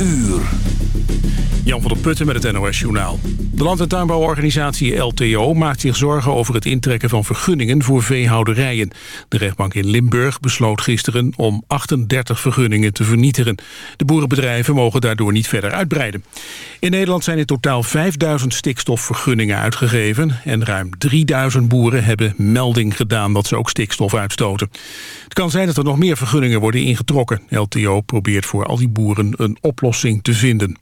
uur. Jan van der Putten met het NOS-journaal. De land- en tuinbouworganisatie LTO maakt zich zorgen over het intrekken van vergunningen voor veehouderijen. De rechtbank in Limburg besloot gisteren om 38 vergunningen te vernietigen. De boerenbedrijven mogen daardoor niet verder uitbreiden. In Nederland zijn in totaal 5000 stikstofvergunningen uitgegeven... en ruim 3000 boeren hebben melding gedaan dat ze ook stikstof uitstoten. Het kan zijn dat er nog meer vergunningen worden ingetrokken. LTO probeert voor al die boeren een oplossing te vinden.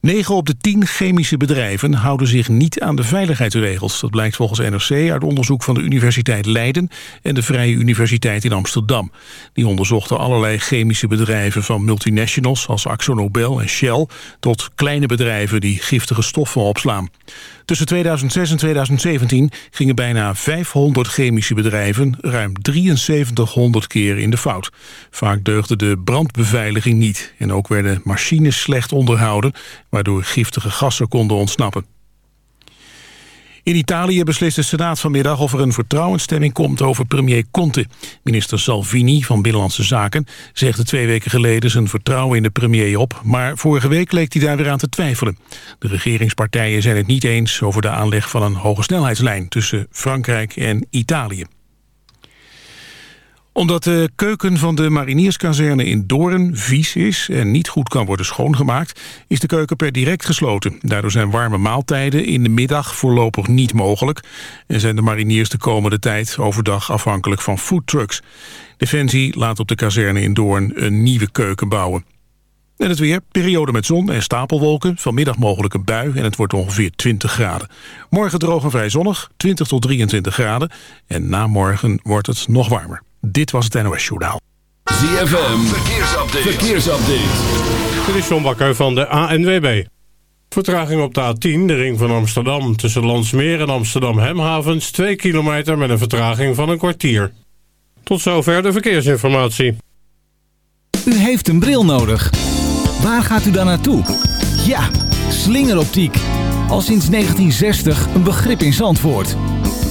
9 op de 10 chemische bedrijven houden zich niet aan de veiligheidsregels. Dat blijkt volgens NRC uit onderzoek van de Universiteit Leiden en de Vrije Universiteit in Amsterdam. Die onderzochten allerlei chemische bedrijven van multinationals als AxoNobel en Shell tot kleine bedrijven die giftige stoffen opslaan. Tussen 2006 en 2017 gingen bijna 500 chemische bedrijven ruim 7300 keer in de fout. Vaak deugde de brandbeveiliging niet en ook werden machines slecht onderhouden, waardoor giftige gassen konden ontsnappen. In Italië beslist de Senaat vanmiddag of er een vertrouwensstemming komt over premier Conte. Minister Salvini van Binnenlandse Zaken zegde twee weken geleden zijn vertrouwen in de premier op, maar vorige week leek hij daar weer aan te twijfelen. De regeringspartijen zijn het niet eens over de aanleg van een hogesnelheidslijn tussen Frankrijk en Italië omdat de keuken van de marinierskazerne in Doorn vies is en niet goed kan worden schoongemaakt, is de keuken per direct gesloten. Daardoor zijn warme maaltijden in de middag voorlopig niet mogelijk en zijn de mariniers de komende tijd overdag afhankelijk van foodtrucks. Defensie laat op de kazerne in Doorn een nieuwe keuken bouwen. En het weer, periode met zon en stapelwolken. Vanmiddag mogelijk een bui en het wordt ongeveer 20 graden. Morgen droog en vrij zonnig, 20 tot 23 graden. En na morgen wordt het nog warmer. Dit was het NOS Journaal. ZFM, verkeersupdate. verkeersupdate. Dit is John Bakker van de ANWB. Vertraging op de A10, de ring van Amsterdam... tussen Landsmeer en Amsterdam-Hemhavens... 2 kilometer met een vertraging van een kwartier. Tot zover de verkeersinformatie. U heeft een bril nodig. Waar gaat u dan naartoe? Ja, slingeroptiek. Al sinds 1960 een begrip in Zandvoort.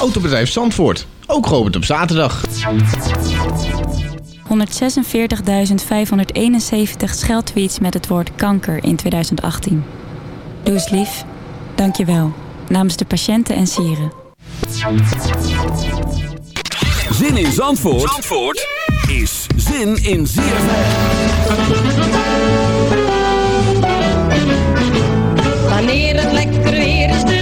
Autobedrijf Zandvoort, ook geopend op zaterdag. 146.571 scheldtweets met het woord kanker in 2018. Doe eens lief. Dank je wel. Namens de patiënten en sieren. Zin in Zandvoort, Zandvoort is zin in ZFM. Wanneer het lekker weer is,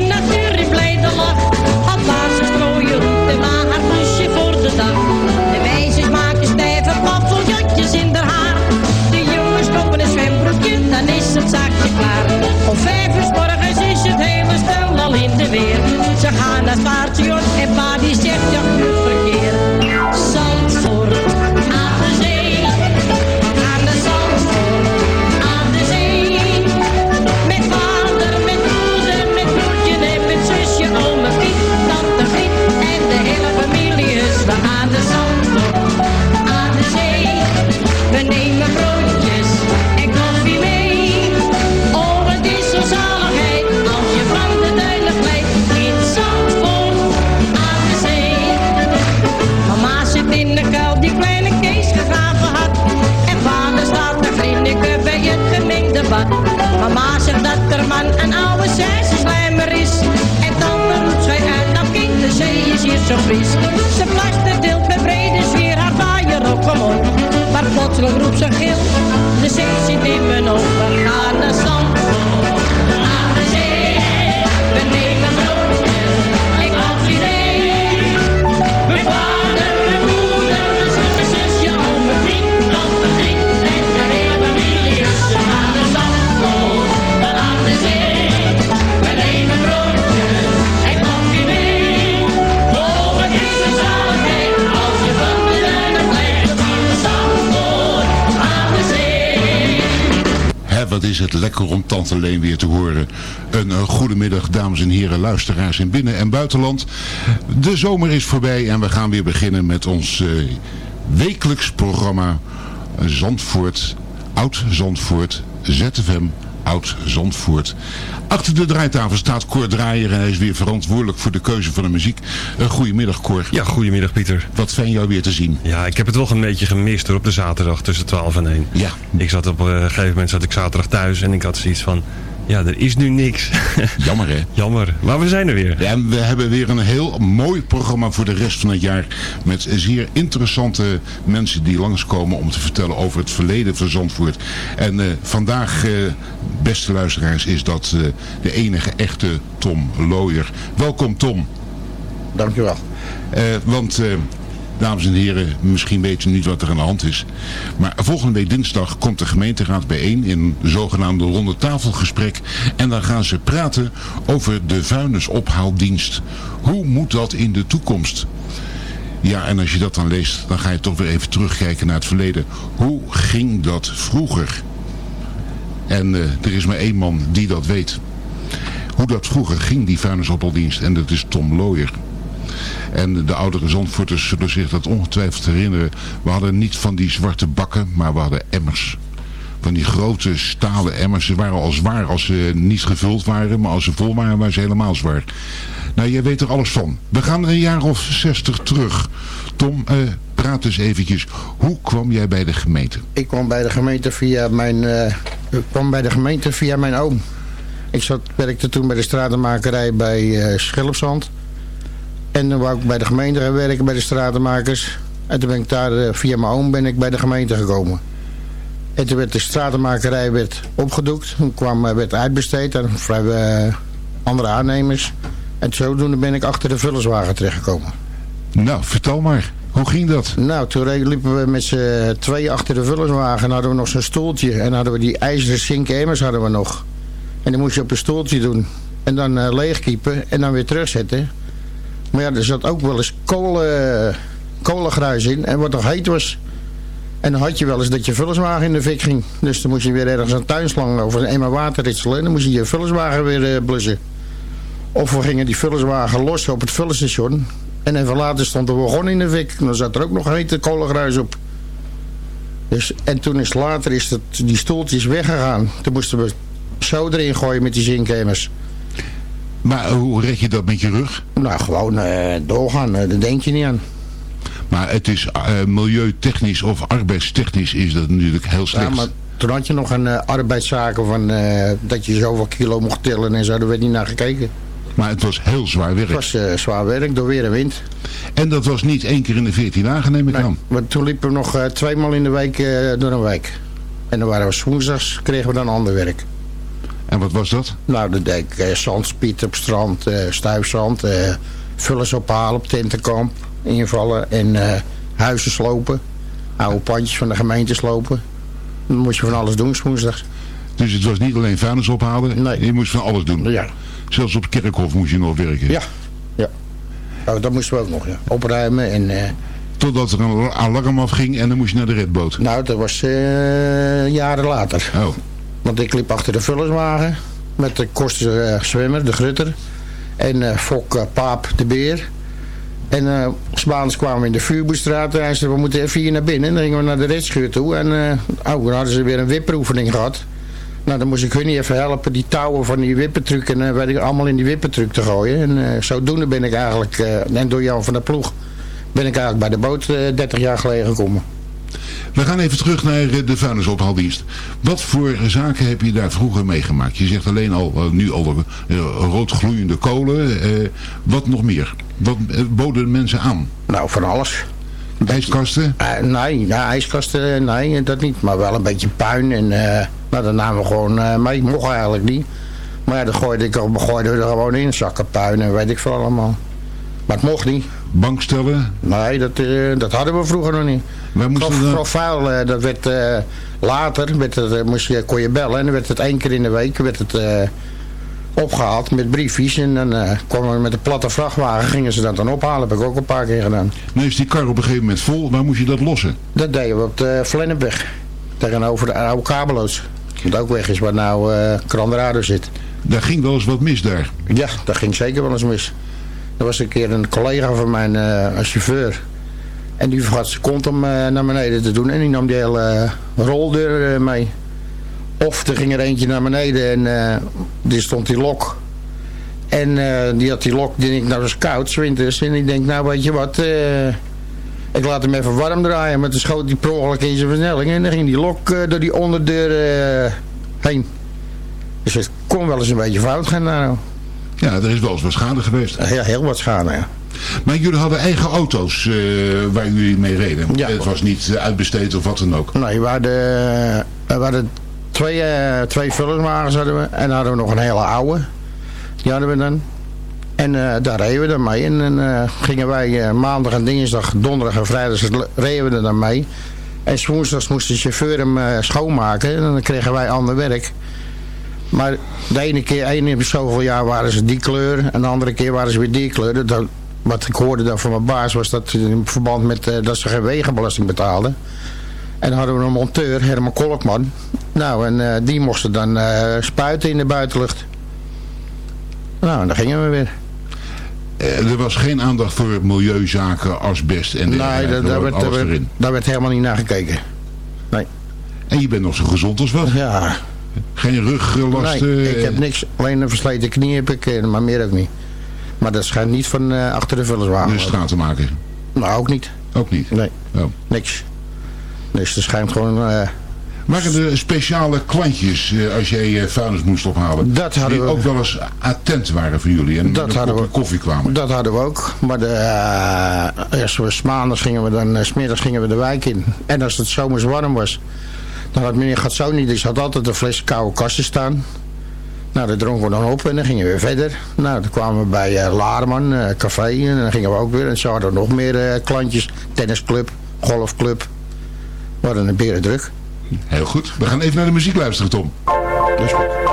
Ze gaan naar het paardje en pa die zegt ja, Mama zegt dat er man een oude slijmer is. En dan roept zij uit, nou kind, de zee is hier zo fris. Ze plaster deelt met brede sfeer haar vaaier op omhoog. Maar plotseling roept ze gil, de zee zit in mijn. We gaan naar zand. Is het lekker om Tante Leen weer te horen. Een uh, goedemiddag, dames en heren, luisteraars in binnen- en buitenland. De zomer is voorbij en we gaan weer beginnen met ons eh, wekelijks programma eh, Zandvoort, Oud Zandvoort, ZFM, Oud Zandvoort. Achter de draaitafel staat Cor Draaier en hij is weer verantwoordelijk voor de keuze van de muziek. Uh, goedemiddag Cor. Ja, goedemiddag Pieter. Wat fijn jou weer te zien. Ja, ik heb het wel een beetje gemist hoor, op de zaterdag tussen 12 en 1. Ja. Ik zat op eh, een gegeven moment zat ik zaterdag thuis en ik had zoiets van... Ja, er is nu niks. Jammer hè? Jammer. Maar we zijn er weer. Ja, en we hebben weer een heel mooi programma voor de rest van het jaar. Met zeer interessante mensen die langskomen om te vertellen over het verleden van Zandvoort. En uh, vandaag, uh, beste luisteraars, is dat uh, de enige echte Tom Looyer. Welkom Tom. Dankjewel. want... Dames en heren, misschien weten niet wat er aan de hand is. Maar volgende week dinsdag komt de gemeenteraad bijeen in een zogenaamde ronde tafelgesprek. En dan gaan ze praten over de vuilnisophaaldienst. Hoe moet dat in de toekomst? Ja, en als je dat dan leest, dan ga je toch weer even terugkijken naar het verleden. Hoe ging dat vroeger? En uh, er is maar één man die dat weet. Hoe dat vroeger ging, die vuilnisophaaldienst. En dat is Tom Looyer. En de oudere Zandvoorters zullen zich dat ongetwijfeld herinneren. We hadden niet van die zwarte bakken, maar we hadden emmers. Van die grote stalen emmers. Ze waren al zwaar als ze niet gevuld waren. Maar als ze vol waren, waren ze helemaal zwaar. Nou, jij weet er alles van. We gaan een jaar of zestig terug. Tom, uh, praat eens eventjes. Hoe kwam jij bij de gemeente? Ik kwam bij de gemeente via mijn, uh, ik kwam bij de gemeente via mijn oom. Ik zat, werkte toen bij de stratenmakerij bij uh. En dan wou ik bij de gemeente gaan werken, bij de stratenmakers. En toen ben ik daar, uh, via mijn oom, ben ik bij de gemeente gekomen. En toen werd de stratenmakerij werd opgedoekt. Toen kwam, werd uitbesteed aan vrij, uh, andere aannemers. En zodoende ben ik achter de vullerswagen terechtgekomen. Nou, vertel maar. Hoe ging dat? Nou, toen liepen we met z'n twee achter de vullerswagen. En hadden we nog zo'n stoeltje. En hadden we die ijzeren zinken emmers hadden we nog. En die moest je op een stoeltje doen. En dan uh, leegkiepen en dan weer terugzetten. Maar ja, er zat ook wel eens kolen, kolengruis in. En wat nog heet was. En dan had je wel eens dat je vullerswagen in de fik ging. Dus dan moest je weer ergens een tuinslang of een emmer water ritselen. En dan moest je je vullerswagen weer uh, blussen. Of we gingen die vullerswagen los op het vullenstation. En even later stond de wagon in de fik. En dan zat er ook nog hete kolengruis op. Dus, en toen is later is dat, die stoeltjes weggegaan. Toen moesten we zo erin gooien met die zinkemers. Maar hoe red je dat met je rug? Nou, gewoon uh, doorgaan. Uh, daar denk je niet aan. Maar het is uh, milieutechnisch of arbeidstechnisch is dat natuurlijk heel slecht. Ja, maar toen had je nog een arbeidszaken van dat je zoveel kilo mocht tillen en zo. Daar werd niet naar gekeken. Maar het was heel zwaar werk. Het was zwaar werk, door weer en wind. En dat was niet één keer in de 14 dagen, neem ik nee, aan. Maar toen liepen we nog tweemaal in de week door een week. En dan waren we woensdags, kregen we dan ander werk. En wat was dat? Nou, de dek, uh, zandspiet op strand, uh, stuifzand, vullers ophalen op tentenkamp, invallen en huizen slopen. Oude pandjes van de gemeente slopen. Dan moest je van alles doen, woensdags. Dus het was niet alleen vuilnis ophalen, nee. je moest van alles doen? Ja. Zelfs op het kerkhof moest je nog werken? Ja, ja. Nou, dat moesten we ook nog, ja. Opruimen en... Totdat er een alarm afging en dan moest je naar de redboot? Nou, dat was jaren later. Oh. Want ik liep achter de vullerswagen met de kosten uh, zwemmer, de grutter. En uh, Fok uh, Paap, de beer. En uh, Spaans kwamen we in de Vuurboestraat. En hij we moeten even hier naar binnen. En dan gingen we naar de redschuur toe. En oh, dan hadden ze weer een wipperoefening gehad. Nou, dan moest ik hun niet even helpen die touwen van die wippentruc. En uh, werd allemaal in die wippentruc te gooien. En uh, zodoende ben ik eigenlijk, uh, en door Jan van der Ploeg, ben ik eigenlijk bij de boot 30 jaar geleden gekomen. We gaan even terug naar eh, de vuilnisophaaldienst. Wat voor zaken heb je daar vroeger meegemaakt? Je zegt alleen al, eh, nu al uh, roodgloeiende kolen. Uh, wat nog meer? Wat boden de mensen aan? Nou, van alles. IJskasten? nee, ja, ijskasten, nee, dat niet. Maar wel een beetje puin. En nou, dat namen we gewoon mee. Mocht eigenlijk niet. Maar ja, dat gooide ik gooide er gewoon in. Zakken puin en weet ik veel allemaal. Maar het mocht niet. Bankstellen? Nee, dat, uh, dat hadden we vroeger nog niet. Waar moesten uh, dat werd uh, later, werd het, moest je, kon je bellen en dan werd het één keer in de week werd het, opgehaald met briefjes. En dan kwamen we met een platte vrachtwagen, gingen ze dat dan ophalen. Heb ik ook een paar keer gedaan. Nou is die kar op een gegeven moment vol, waar moest je dat lossen? Dat deden we op de Vlennepweg. Tegenover de oude kabeloos. Wat ook weg is waar nou uh, Kranderado zit. Daar ging wel eens wat mis daar? Ja, daar ging zeker wel eens mis. Er was een keer een collega van mijn uh, chauffeur. En die vergat zijn kont om uh, naar beneden te doen. En die nam die hele uh, roldeur mee. Of er ging er eentje naar beneden en die stond die lok. En die had die lok, die denk nou is koud, winters. En ik denk, nou weet je wat, ik laat hem even warm draaien. Maar toen schoot die per ongeluk in zijn versnelling. En dan ging die lok door die onderdeur heen. Dus het kon wel eens een beetje fout gaan nou. Ja, er is wel eens wat schade geweest. Ja, heel wat schade, ja. Maar jullie hadden eigen auto's uh, waar jullie mee reden? Ja. Het was niet eh, uitbesteed of wat dan ook? Nee, we hadden, we hadden twee, uh, twee vullerswagens hadden we. En dan hadden we nog een hele oude. Die hadden we dan. En uh, daar reden we dan mee. En dan uh, gingen wij maandag en dinsdag, donderdag en vrijdag reden we er dan mee. En woensdags moest de chauffeur hem schoonmaken. En dan kregen wij ander werk. Maar de ene keer, ene zoveel jaar waren ze die kleur. En de andere keer waren ze weer die kleur. Dat, wat ik hoorde dan van mijn baas was dat in verband met uh, dat ze geen wegenbelasting betaalden. En dan hadden we een monteur, Herman Kolkman. Nou, en uh, die moesten dan uh, spuiten in de buitenlucht. Nou, en dan gingen we weer. er was geen aandacht voor milieuzaken, asbest en Nee, daar, daar, werd, daar, werd, daar werd helemaal niet naar gekeken. Nee. En je bent nog zo gezond als wat? Ja, geen ruglasten? Nee, ik heb niks. Alleen een versleten knie heb ik, maar meer ook niet. Maar dat schijnt niet van uh, achter de vullerswagen. De straat te maken? Nou, ook niet. Ook niet? Nee, oh. niks. Dus er schijnt gewoon... Uh, Maken er speciale klantjes uh, als jij vuilnis moest ophalen? Dat hadden die we. ook wel eens attent waren voor jullie en dat hadden we. koffie kwamen? Dat hadden we ook. Maar de, eerst was maandags gingen we dan, smiddags gingen we de wijk in. En als het zomers warm was, dan had meneer Gatsoni, dus had altijd een fles koude kasten staan. Nou, dat dronken we dan op en dan gingen we weer verder. Nou, dan kwamen we bij uh, Laarman, uh, café, en dan gingen we ook weer. En zo hadden we nog meer uh, klantjes. Tennisclub, golfclub. We hadden een beren druk. Heel goed. We gaan even naar de muziek luisteren, Tom. Dat is goed.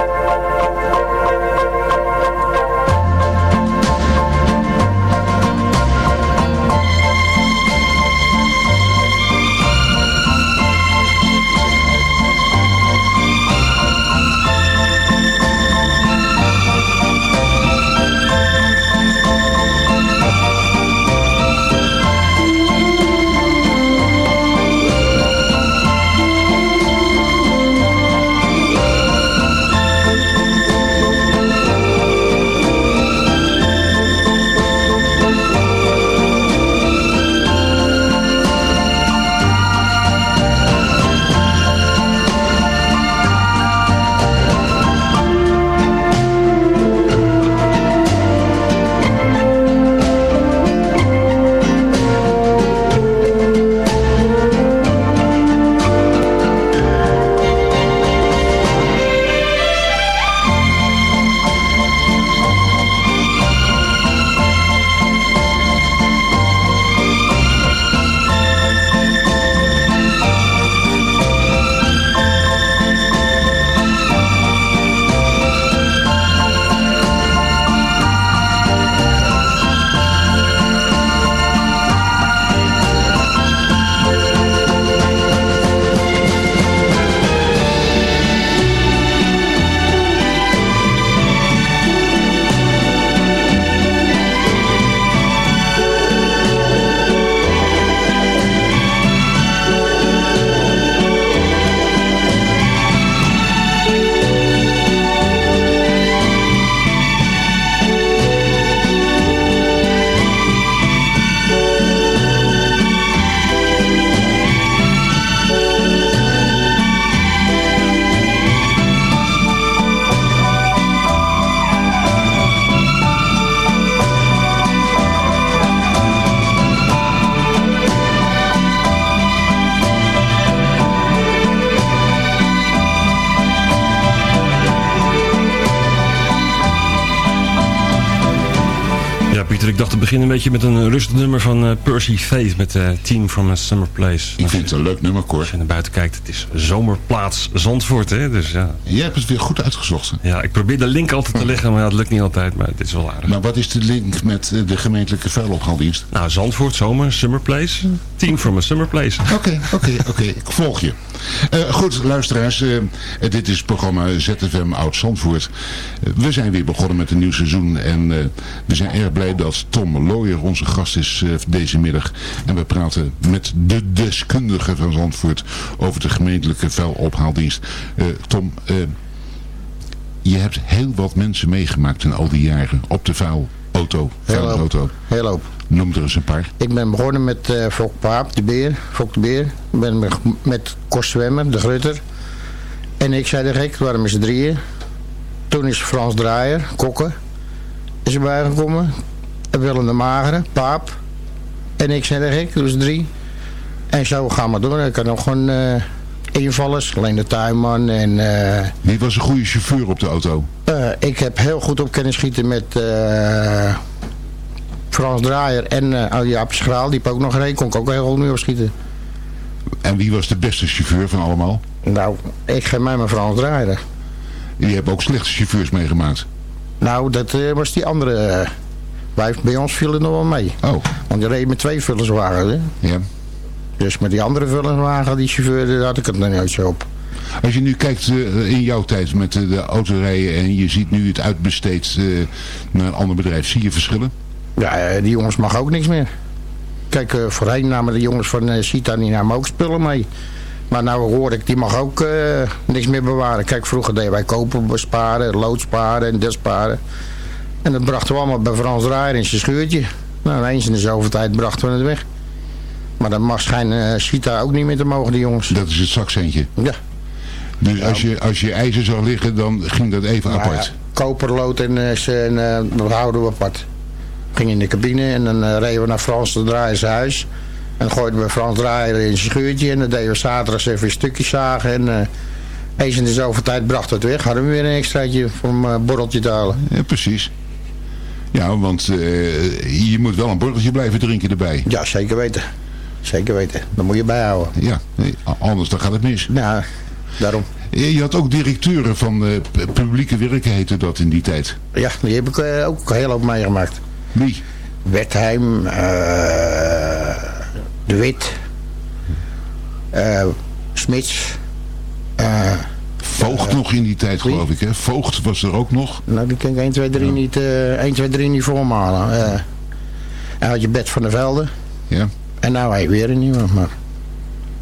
Dacht te beginnen een beetje met een rustig nummer van eh, Percy Faith met uh, Team from a Summer Place. Ik vind het een leuk nummer, Cor. Als je naar buiten kijkt, het is zomerplaats Zandvoort, hè? Dus, ja. Jij hebt het weer goed uitgezocht. Ja, ik probeer de link altijd te leggen, maar dat lukt niet altijd, maar dit is wel aardig. Maar wat is de link met de gemeentelijke vuilophaaldienst? Nou, Zandvoort, zomer, Summer Place. Team from a Summer Place. Oké, oké, oké. Ik volg je. Uh, goed, luisteraars. Uh, dit is het programma ZFM Oud Zandvoort. Uh, we zijn weer begonnen met een nieuw seizoen. En we zijn erg blij dat Tom Looyer onze gast is deze middag. En we praten met de deskundige van Zandvoort over de gemeentelijke vuilophaaldienst. Tom, je hebt heel wat mensen meegemaakt in al die jaren op de vuilauto. Vuilauto. Heel hoop. Noem er eens een paar. Ik ben begonnen met uh, Fok Paap, de beer. Fok de beer. Ik ben met, met Zwemmer, de grutter. En ik zei de gek, waren met z'n drieën. Toen is Frans Draaier, kokken, is erbij gekomen. Willem de Magere, Paap. En ik zei de gek, dus drie. En zo gaan we door. Ik had nog gewoon uh, invallers, alleen de tuinman en... Uh, Wie was een goede chauffeur op de auto? Uh, ik heb heel goed op kennis schieten met... Frans Draaier en uh, Jaap Schraal, die ook nog gereden. Kon ik ook heel goed mee opschieten. En wie was de beste chauffeur van allemaal? Nou, ik geef mij mijn Frans Draaier. Je hebt ook slechte chauffeurs meegemaakt? Nou, dat uh, was die andere. Uh, wij, bij ons viel het nog wel mee. Oh. Want je reed met twee vullerswagens, hè? Ja. Dus met die andere vullerswagen, die chauffeur, daar had ik het nog niet zo op. Als je nu kijkt uh, in jouw tijd met de autorijden en je ziet nu het uitbesteed naar een ander bedrijf, zie je verschillen? Ja, die jongens mag ook niks meer. Kijk, uh, voorheen namen de jongens van uh, Sita die namen ook spullen mee. Maar nou hoor ik, die mag ook uh, niks meer bewaren. Kijk, vroeger deden wij kopen besparen, lood sparen en des sparen. En dat brachten we allemaal bij Frans Draaier in zijn schuurtje. Nou, eens in de zoveel tijd brachten we het weg. Maar dat mag schijnen Sita ook niet meer te mogen, die jongens. Dat is het zakcentje? Ja. Dus als, je, als je ijzer zou liggen, dan ging dat even nou, apart? Ja, koperlood en, en dat houden we apart ging in de cabine en dan uh, reden we naar Frans de Draaiers huis. En dan gooiden we Frans Draaier in zijn schuurtje en dan deden we zaterdag even een stukje zagen. En uh, eens in de zoveel tijd bracht het weg. Hadden we weer een extraatje voor een uh, borreltje te halen. Ja, precies. Ja, want je moet wel een borreltje blijven drinken erbij. Ja, zeker weten. Zeker weten. Dat moet je bijhouden. Ja, anders dan gaat het mis. Nou, daarom. Je had ook directeuren van publieke werken, heette dat in die tijd. Ja, die heb ik ook heel hoop meegemaakt. Wie? Wertheim, uh, De Wit, uh, Smits. Uh, Voogd nog in die tijd, geloof ik, hè? Voogd was er ook nog. Nou, die kan ik 1, 2, 3 ja. niet, 1, 2, 3 niet voormalen. en had je Bed van der Velde. Ja. En nou hij weer een nieuwe, maar...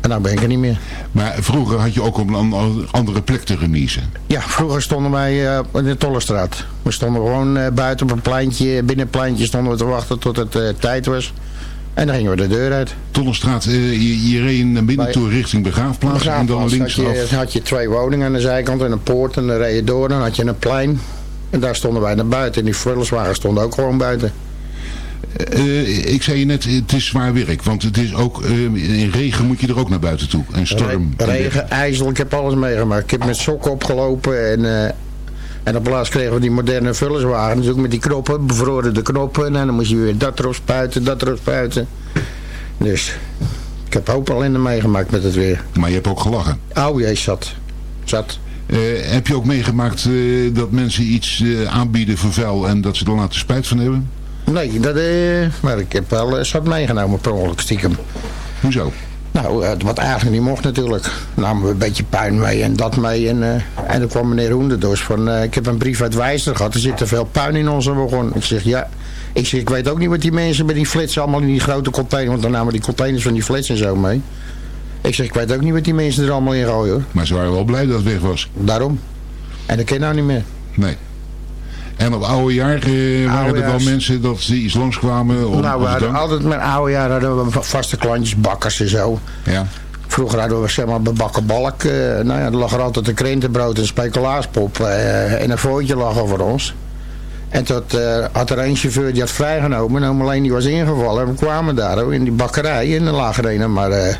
En nou ben ik er niet meer. Maar vroeger had je ook op een andere plek te remise. Ja, vroeger stonden wij uh, in de Tollestraat. We stonden gewoon uh, buiten op een pleintje. Binnen een pleintje stonden we te wachten tot het uh, tijd was. En dan gingen we de deur uit. Tollestraat, je, je reed naar binnen toe richting Begraafplaats. En dan linksaf. Had je, had je twee woningen aan de zijkant en een poort. En dan reed je door. Dan had je een plein. En daar stonden wij naar buiten. En die vullerswagen stonden ook gewoon buiten. Uh, ik zei je net, het is zwaar werk. Want het is ook, uh, in regen moet je er ook naar buiten toe. En storm. Re regen, ijzel, ik heb alles meegemaakt. Ik heb met sokken opgelopen. En, uh, en op plaats kregen we die moderne vullerswagen. Dus ook met die knoppen, bevroren de knoppen. En dan moest je weer dat erop spuiten, dat erop spuiten. Dus ik heb hoop ellende meegemaakt met het weer. Maar je hebt ook gelachen? Oh jee, zat. Zat. heb je ook meegemaakt dat mensen iets aanbieden voor vuil en dat ze er later spijt van hebben? Nee, dat, uh, maar ik heb wel uh, zat meegenomen per ongeluk stiekem. Hoezo? Nou, uh, wat eigenlijk niet mocht natuurlijk. Namen we een beetje puin mee en dat mee. En, en dan kwam meneer Hoenderdos van... ik heb een brief uit Wijster gehad. Er zit te veel puin in onze wagon. Ik zeg, ja... Ik zeg, ik weet ook niet wat die mensen met die flitsen allemaal in die grote container... Want dan namen die containers van die flits en zo mee. Ik zeg, ik weet ook niet wat die mensen er allemaal in gooien hoor. Maar ze waren wel blij dat het weg was. Daarom. En dat ken je nou niet meer. Nee. En op oude jaar eh, waren er wel mensen dat ze iets langskwamen? Om, nou, we hadden altijd met oude jaar hadden we vaste klantjes, bakkers en zo. Ja. Vroeger hadden we zeg maar bebakken balk. Uh, nou ja, er lag er altijd een krentenbrood en speculaaspop uh, en een vootje lag over ons. En tot uh, had er een chauffeur die had vrijgenomen. En alleen die was ingevallen. En we kwamen daar in die bakkerij. En er lagen er een maar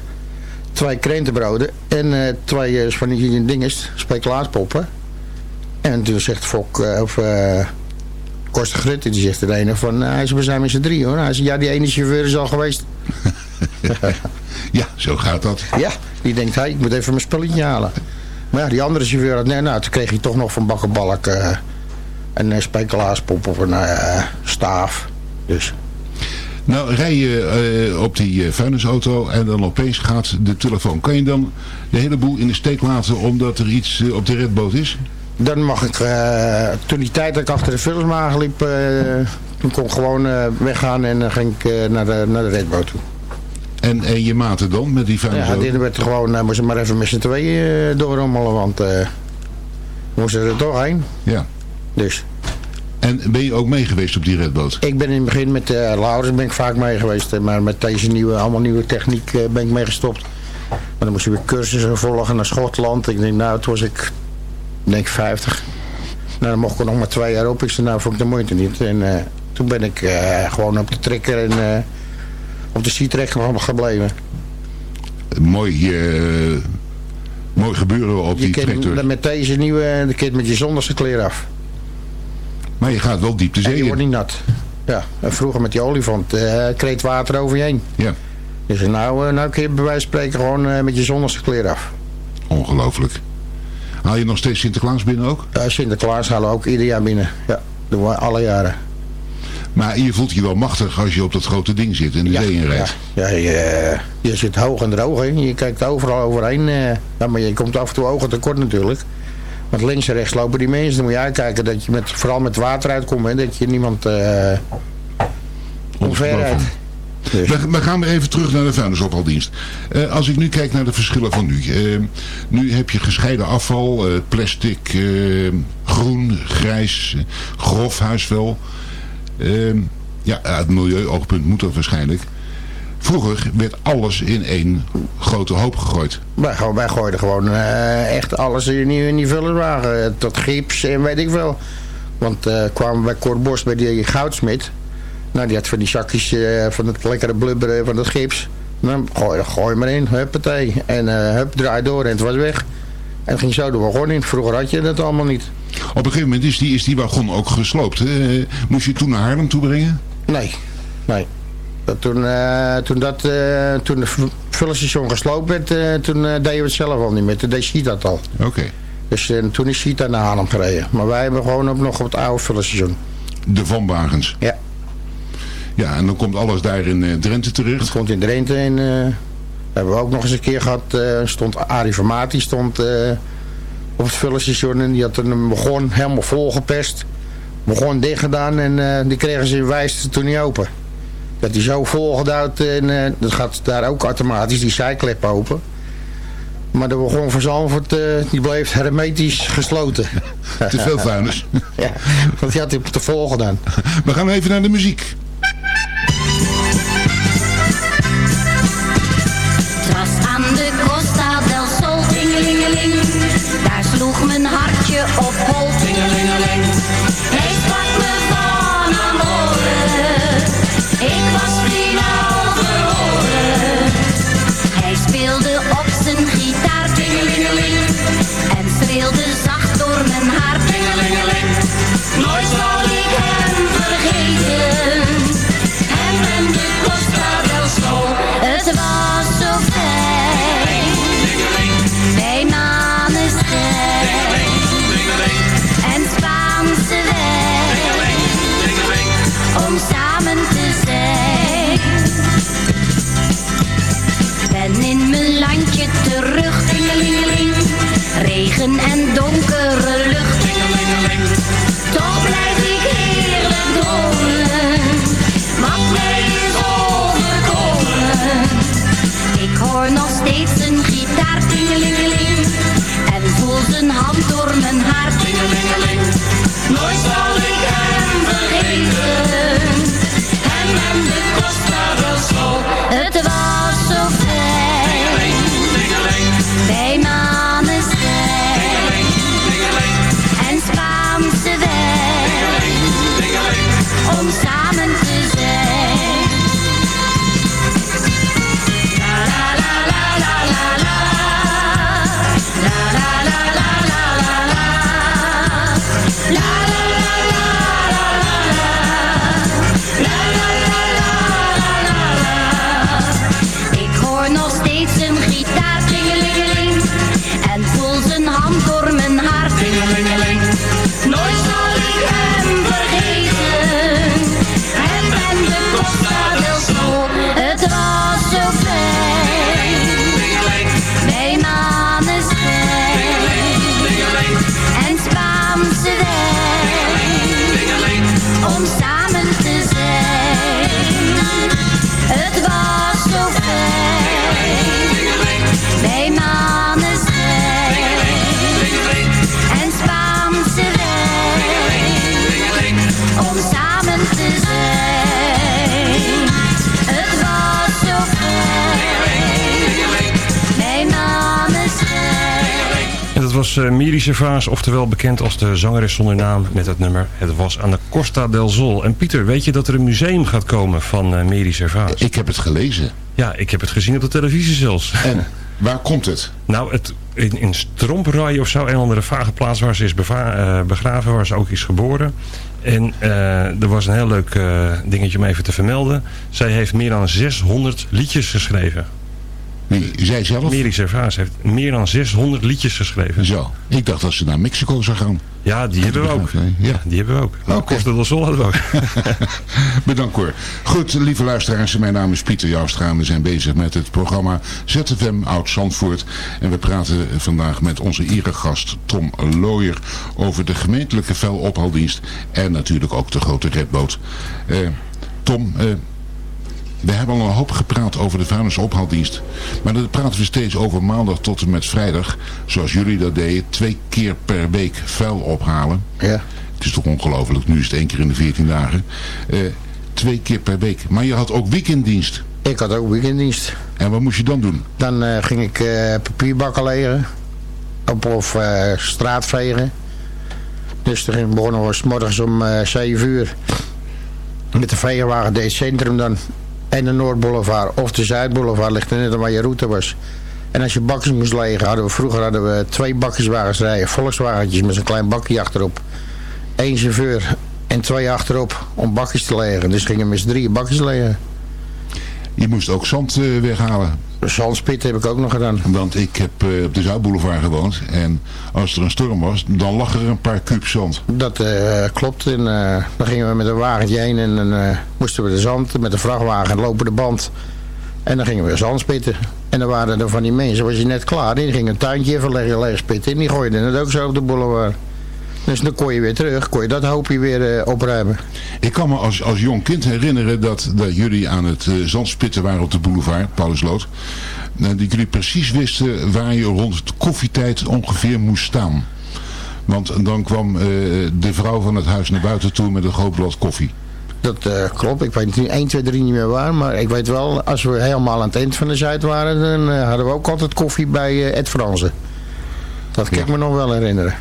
twee krentenbroden. En twee uh, van die dinges, speculaarspoppen. En toen zegt Fok, of Kost Grut, die zegt er ene van, hij is, we zijn met z'n drie hoor. Hij zegt, ja, die ene chauffeur is al geweest. ja, zo gaat dat. Ja, die denkt, hey, ik moet even mijn spelletje halen. Maar ja, die andere chauffeur had, nee, nou, toen kreeg hij toch nog van bakkenbalk uh, een uh, speculaaspop of een uh, staaf. Dus. Nou, rij je uh, op die uh, vuilnisauto en dan opeens gaat de telefoon. Kan je dan de hele boel in de steek laten omdat er iets uh, op de redboot is? Dan mag ik, toen die tijd dat ik achter de vuilniswagen liep, toen kon ik gewoon weggaan en dan ging ik naar, de, naar de redboot toe. En, en je maten dan met die vuilnisauto? Ja, dit werd gewoon, uh, moesten maar even met z'n tweeën doorrommelen, want uh, moesten er toch heen. Ja. Dus. En ben je ook mee geweest op die redboot? Ik ben in het begin met uh, Laurens ben ik vaak mee geweest, maar met deze nieuwe, allemaal nieuwe techniek ben ik mee gestopt. Maar dan moest je weer cursussen volgen naar Schotland. Ik denk, nou, toen was ik, denk 50. Nou, dan mocht ik er nog maar twee jaar op. Ik zei, nou, vond ik de moeite niet. En toen ben ik gewoon op de trekker en op de Seatrack gebleven. Mooi, mooi gebeuren op je die tractor. Met deze nieuwe, de kind met je zonderse kleren af. Maar je gaat wel diep de zee en je wordt niet nat. Ja, en vroeger met die olifant kreet water over je heen. Ja. Dus nou, nou kun je bij wijze van spreken gewoon met je zonderse kleren af. Ongelooflijk. Haal je nog steeds Sinterklaas binnen ook? Ja, Sinterklaas halen we ook ieder jaar binnen. Ja, doen we alle jaren. Maar je voelt je wel machtig als je op dat grote ding zit en de ja, zee rijdt. Ja, ja je, je, zit hoog en droog. Hè. Je kijkt overal overheen. Uh, ja, maar je komt af en toe ogen tekort natuurlijk. Want links en rechts lopen die mensen. Dan moet je uitkijken dat je met, vooral met water uitkomt. Hè, dat je niemand uh. Dus. We, we, gaan weer even terug naar de vuilnisophaldienst. Uh, als ik nu kijk naar de verschillen van nu. Uh, nu heb je gescheiden afval, uh, plastic, groen, grijs, grof huisvuil. Uh, ja, uit milieuoogpunt moet dat waarschijnlijk. Vroeger werd alles in één grote hoop gegooid. Wij, wij gooiden gewoon echt alles in die, in die vullerswagen. Tot gips en weet ik veel. Want kwamen bij Cor Bos bij die goudsmit. Nou, die had van die zakjes uh, van het lekkere blubberen van het gips. Nou, gooi, gooi maar in, huppatee. En hup, draai door en het was weg. En het ging zo de wagon in. Vroeger had je dat allemaal niet. Op een gegeven moment is die, is die wagon ook gesloopt. Moest je toen naar Haarlem toe brengen? Nee, nee. Dat toen, uh, toen, dat, uh, toen de vullenstation gesloopt werd, uh, toen deden we het zelf al niet meer. Toen deed Sheet dat al. Oké. Okay. Dus toen is Sheet naar Haarlem gereden. Maar wij hebben gewoon ook nog op het oude vullenstation. De vanwagens? Ja. Ja, en dan komt alles daar in Drenthe terecht? Het komt in Drenthe en hebben we ook nog eens een keer gehad. stond Arie Vermaat, stond op het vullenstation. En die had een begon helemaal volgepest. Begon dicht gedaan en die kregen ze in wijs toen niet open. Dat die zo volgedouwd en dat gaat daar ook automatisch, die zijklep open. Maar de begon van Zandvoort, uh, die bleef hermetisch gesloten. te veel vuilnis. ja, want die had hij te vol gedaan. We gaan even naar de muziek. Om samen te was uh, Miri Servaas, oftewel bekend als de zangeres zonder naam met het nummer Het was aan de Costa del Sol. En Pieter, weet je dat er een museum gaat komen van uh, Miri Servaas? Ik heb het gelezen. Ja, ik heb het gezien op de televisie zelfs. En waar komt het? Nou, het, in, in Stromperij of zo, een andere vage plaats waar ze is uh, begraven, waar ze ook is geboren. En er was een heel leuk dingetje om even te vermelden. Zij heeft meer dan 600 liedjes geschreven. Wie, zij zelf? Mary Servaas heeft meer dan 600 liedjes geschreven. Zo. Ik dacht dat ze naar Mexico zou gaan. Ja, die hebben we ook. Ja. die hebben we ook. Nou, okay. Costa del Sol hadden we ook. Bedankt hoor. Goed, lieve luisteraars. Mijn naam is Pieter Joustra. We zijn bezig met het programma ZFM Oud-Zandvoort. En we praten vandaag met onze eregast Tom Looyer over de gemeentelijke vuilophaaldienst. En natuurlijk ook de grote redboot. Uh, Tom, uh, we hebben al een hoop gepraat over de vuilnisophaaldienst. Maar dan praten we steeds over maandag tot en met vrijdag. Zoals jullie dat deden. Twee keer per week vuil ophalen. Ja. Het is toch ongelooflijk. Nu is het één keer in de 14 dagen. Uh, twee keer per week. Maar je had ook weekenddienst. Ik had ook weekenddienst. En wat moest je dan doen? Dan uh, ging ik uh, papierbakken legen. Op, of straatvegen. Dus toen begonnen we morgens om 7 uur. Met de vegenwagen deed het centrum dan en de Noordboulevard of de Zuidboulevard ligt er net aan waar je route was. En als je bakjes moest legen, hadden we vroeger hadden we twee bakjeswagens rijden. Volkswagentjes met zo'n klein bakje achterop. Eén chauffeur en twee achterop om bakjes te legen. Dus gingen we met z'n drieën bakjes legen. Je moest ook zand uh, weghalen. Zandspit heb ik ook nog gedaan. Want ik heb uh, op de Zuidboulevard gewoond. En als er een storm was, dan lag er een paar kuub zand. Dat uh, klopt. En dan gingen we met een wagentje heen. En dan moesten we de zand met de vrachtwagen lopen de band. En dan gingen we zand spitten. En dan waren er van die mensen, was je net klaar. Die gingen een tuintje even leggen, spitten. En die gooiden het ook zo op de boulevard. Dus dan kon je weer terug, kon je dat hoopje weer uh, opruimen. Ik kan me als, als jong kind herinneren dat, dat jullie aan het uh, zandspitten waren op de boulevard, Paulusloot. Uh, dat jullie precies wisten waar je rond de koffietijd ongeveer moest staan. Want dan kwam de vrouw van het huis naar buiten toe met een groot blad koffie. Dat uh, klopt. Ik weet niet 1, 2, 3 niet meer waar. Maar ik weet wel, als we helemaal aan het eind van de Zuid waren... dan uh, hadden we ook altijd koffie bij uh, Ed Franse. Dat kan ja. ik me nog wel herinneren.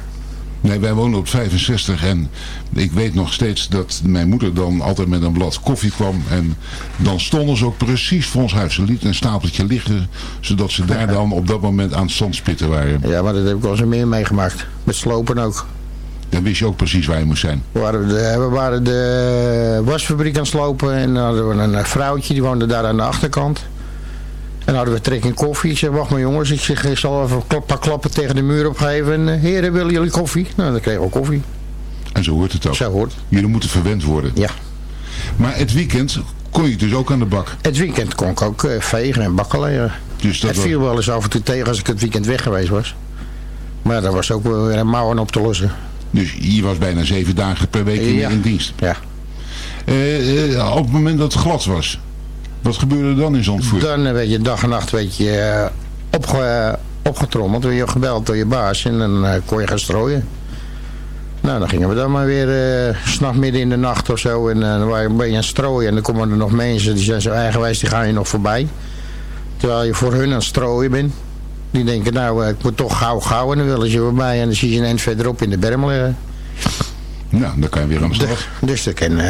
Nee, wij wonen op 65 en ik weet nog steeds dat mijn moeder dan altijd met een blad koffie kwam. En dan stonden ze ook precies voor ons huis. Ze liet een stapeltje liggen, zodat ze daar dan op dat moment aan het zandspitten waren. Ja, maar dat heb ik wel eens meer meegemaakt. Met slopen ook. Dan wist je ook precies waar je moest zijn. We waren de, we waren de wasfabriek aan het slopen en dan hadden we een vrouwtje, die woonde daar aan de achterkant. En dan hadden we trek in koffie. Ik zeg, wacht maar jongens, ik, zeg, ik zal even een paar klappen tegen de muur opgeven. En uh, heren, willen jullie koffie? Nou, dan kregen we koffie. En zo hoort het ook. Zo hoort Jullie moeten verwend worden. Ja. Maar het weekend kon je dus ook aan de bak? Het weekend kon ik ook uh, vegen en bakken leren. Dus dat het viel wel eens af en toe tegen als ik het weekend weg geweest was. Maar daar was ook weer een mouwen op te lossen. Dus je was bijna zeven dagen per week in, ja. in dienst? Ja. Uh, op het moment dat het glad was, wat gebeurde er dan in Zandvoort? Dan werd je dag en nacht weet je, opge, opgetrommeld, werd je gebeld door je baas en dan uh, kon je gaan strooien. Nou, dan gingen we dan maar weer uh, s'nachts midden in de nacht of zo en uh, dan ben je aan het strooien en dan komen er nog mensen die zijn zo eigenwijs, die gaan je nog voorbij. Terwijl je voor hun aan het strooien bent. Die denken, nou, ik moet toch gauw gauw en dan willen ze voorbij en dan zie je een eind verderop in de berm liggen. Nou, dan kan je weer aan de slag. Dus, dus dat kan...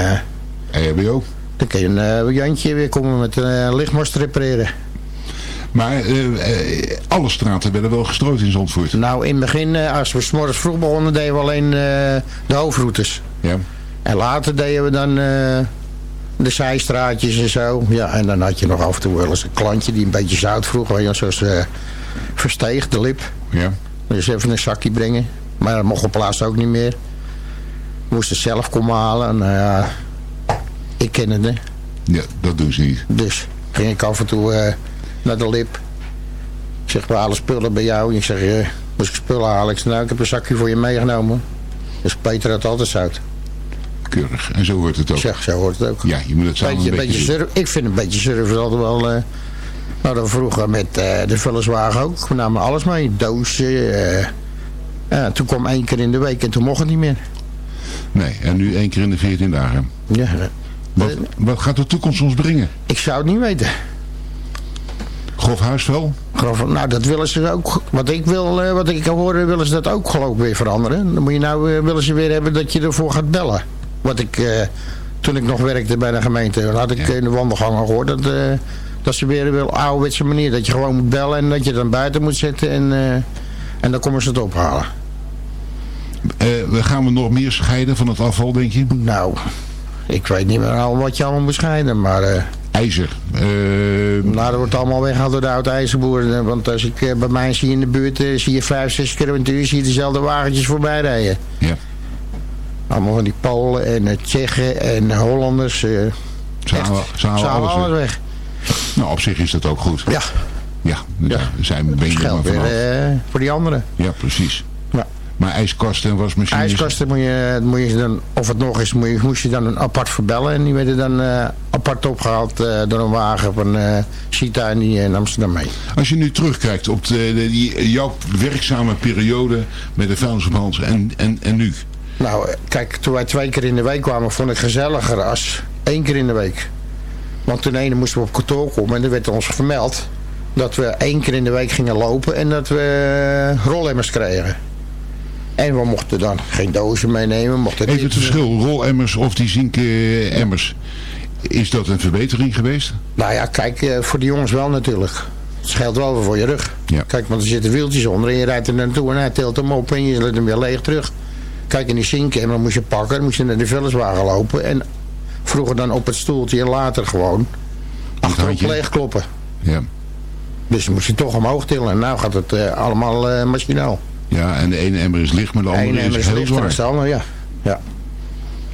EHBO. Dan kun je een uh, Jantje weer komen met een uh, lichtmast repareren. Maar uh, alle straten werden wel gestrooid in Zandvoort? Nou, in het begin, als we s morgens vroeg begonnen, deden we alleen de hoofdroutes. Ja. En later deden we dan de zijstraatjes en zo. Ja, en dan had je nog af en toe wel eens een klantje die een beetje zout vroeg. Weet je, zoals versteeg, de lip. Ja. Dus even een zakje brengen. Maar dat mocht op plaats ook niet meer. We moesten zelf komen halen. En, ik ken het, hè. Ja, dat doen ze niet. Dus ging ik af en toe uh, naar de lip. Ik zeg, we halen spullen bij jou. En ik zeg, uh, moest ik spullen halen? Ik zeg, nou, ik heb een zakje voor je meegenomen. Dus Peter had altijd zout. Keurig. En zo hoort het ook. Zeg, zo hoort het ook. Ja, je moet het samen beetje, een beetje, beetje surf, Ik vind een beetje surfen altijd wel... Uh, nou, dat vroeger met de vullerswagen ook. We namen alles mee. Dozen. Ja, toen kwam één keer in de week en toen mocht het niet meer. Nee, en nu één keer in de 14 dagen. Ja, wat, wat, gaat de toekomst ons brengen? Ik zou het niet weten. Grof huisvuil? Geloof, nou, dat willen ze ook. Wat ik wil, eh, wat ik hoor, willen ze dat ook geloof ik weer veranderen. Dan moet je nou, eh, willen ze weer hebben dat je ervoor gaat bellen. Wat ik, eh, toen ik nog werkte bij de gemeente, had ik in de wandelgangen gehoord dat, eh, dat ze weer wil ouderwetse manier. Dat je gewoon moet bellen en dat je dan buiten moet zitten en, eh, en dan komen ze het ophalen. Eh, we gaan we nog meer scheiden van het afval, denk je? Nou, ik weet niet meer al wat je allemaal bescheiden, maar... eh, IJzer. eh, nou, dat wordt allemaal weggehaald door de oude ijzerboeren. Want als ik eh, bij mij zie in de buurt, eh, zie je vijf, zes keer per uur, zie je dezelfde wagentjes voorbij rijden. Ja. Allemaal van die Polen en Tsjechen en Hollanders. Ze echt, halen, ze halen ze halen alles alles weg. Nou, op zich is dat ook goed. Ja. Ja, daar zijn ben je maar Geld weer voor die anderen. Ja, precies. Maar ijskasten en wasmachines... IJskasten moet je, moet je dan, of het nog is, moet je, moest je dan een apart verbellen. En die werden dan eh, apart opgehaald eh, door een wagen van Sita en die in Amsterdam mee. Als je nu terugkijkt op de, de- die, jouw werkzame periode met de vuilnisophaals en, en, en nu. Nou, kijk, toen wij twee keer in de week kwamen, vond ik gezelliger als één keer in de week. Want toen ene moesten we op kantoor komen en er werd ons vermeld dat we één keer in de week gingen lopen en dat we rolemmers kregen. En we mochten dan geen dozen meenemen. Mochten Even het verschil, rolemmers of die zinken eh, emmers. Is dat een verbetering geweest? Nou ja, kijk, eh, voor de jongens wel natuurlijk. Het scheelt wel voor je rug. Ja. Kijk, want er zitten wieltjes onder en je rijdt er naartoe en hij tilt hem op en je laat hem weer leeg terug. Kijk, in die zinken, dan moest je pakken, dan moest je naar de vullerswagen lopen en vroeger dan op het stoeltje en later gewoon achterop leeg kloppen. Ja. Dus dan moest je toch omhoog tillen en nou gaat het eh, allemaal eh, machinaal. Ja, en de ene emmer is licht, maar de De andere emmer is is heel zwaar. de andere, ja. ja.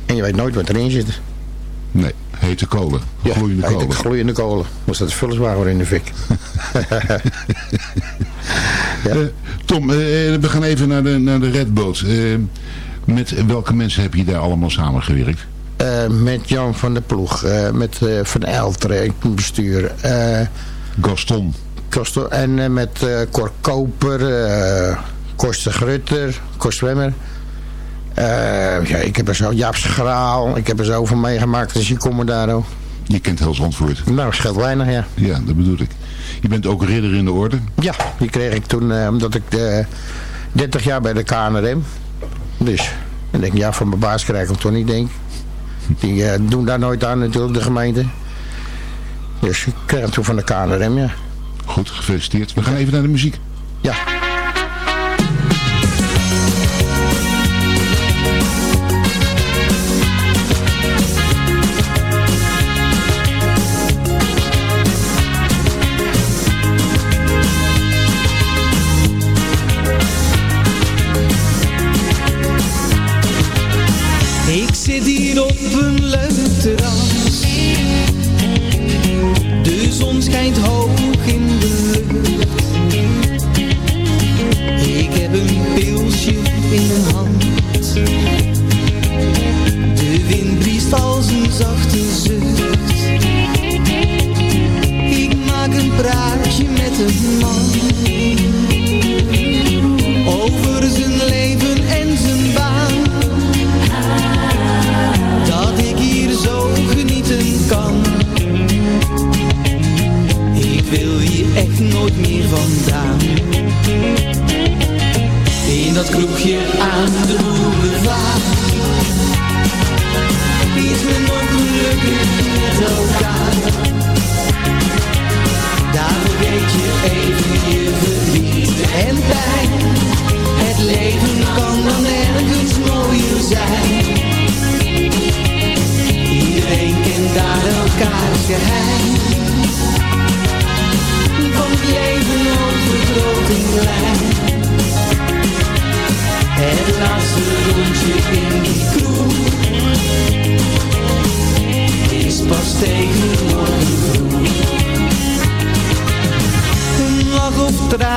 En je weet nooit wat erin zit. Nee, hete kolen. Ja, gloeiende heet ik kolen. gloeiende kolen. Was dat de vullerswagen weer in de fik. Eh, Tom, eh, we gaan even naar de, naar de redboot. Eh, met welke mensen heb je daar allemaal samengewerkt? Eh, met Jan van der Ploeg, eh, met eh, Van Elteren, bestuur. eh Gaston. Koster, en eh, met eh Cor Koper, eh Koster Grutter, Cor Zwemmer. Eh, ja, ik heb er zo, Jaap Schraal, ik heb er zoveel meegemaakt als je Commodaro. Je kent heel Zandvoort. Nou, scheelt weinig, ja. Ja, dat bedoel ik. Je bent ook ridder in de orde. Ja, die kreeg ik toen, eh, omdat ik eh 30 jaar bij de KNRM. Dus, en denk ik, ja, van mijn baas krijg ik hem toch niet, denk ik. Die eh, doen daar nooit aan natuurlijk, de gemeente. Dus ik kreeg hem toen van de KNRM, ja. Goed, gefeliciteerd. We gaan even naar de muziek. Ja.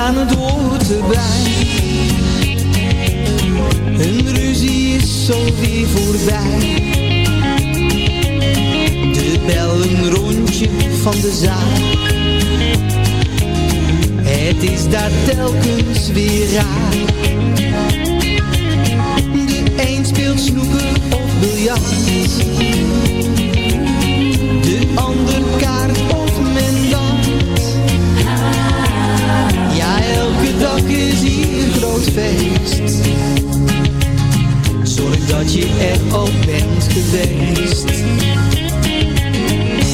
Tranen, het hoort erbij. Een ruzie is zo weer voorbij. De bel een rondje van de zaak. Het is daar telkens weer raar. De een speelt snoeker of biljart. Feest. Zorg dat je er ook bent geweest.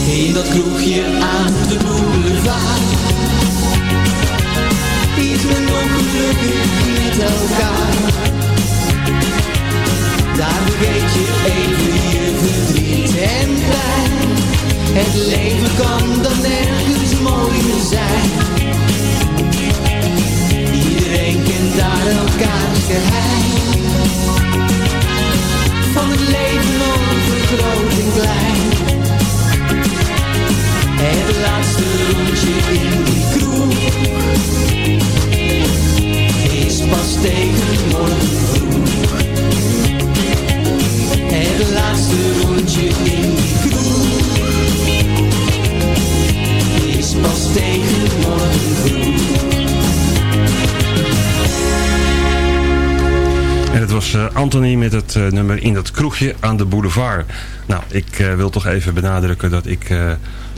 In dat kroegje aan de boulevard. Is men nog gelukkig met elkaar. Daar vergeet je even je verdriet en pijn. Het leven kan dan nergens mooier zijn. Kent daar elkaars geheim. Van het leven over groot en klein. Het laatste rondje in die kroeg is pas tegen morgen vroeg. Het laatste rondje in die kroeg is pas tegen morgen vroeg. Was eh, Anthony met het eh, nummer In dat kroegje aan de boulevard. Nou, ik eh, wil toch even benadrukken dat ik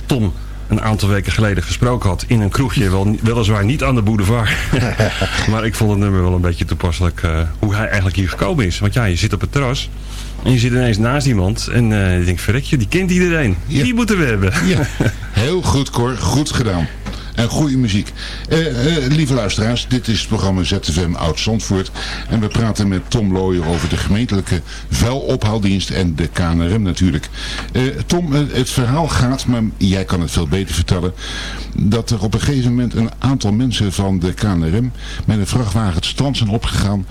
Tom een aantal weken geleden gesproken had in een kroegje. Wel, weliswaar niet aan de boulevard. maar ik vond het nummer wel een beetje toepasselijk hoe hij eigenlijk hier gekomen is. Want ja, je zit op het terras en je zit ineens naast iemand. En eh, je denkt, verrekje, die kent iedereen. Die moeten we hebben. Ja, heel goed Cor, goed gedaan. En goede muziek. Eh, eh, lieve luisteraars, dit is het programma ZFM Oud Zandvoort. En we praten met Tom Looyer over de gemeentelijke vuilophaaldienst en de KNRM natuurlijk. Eh, Tom, het verhaal gaat, maar jij kan het veel beter vertellen, dat er op een gegeven moment een aantal mensen van de KNRM met een vrachtwagen het strand zijn opgegaan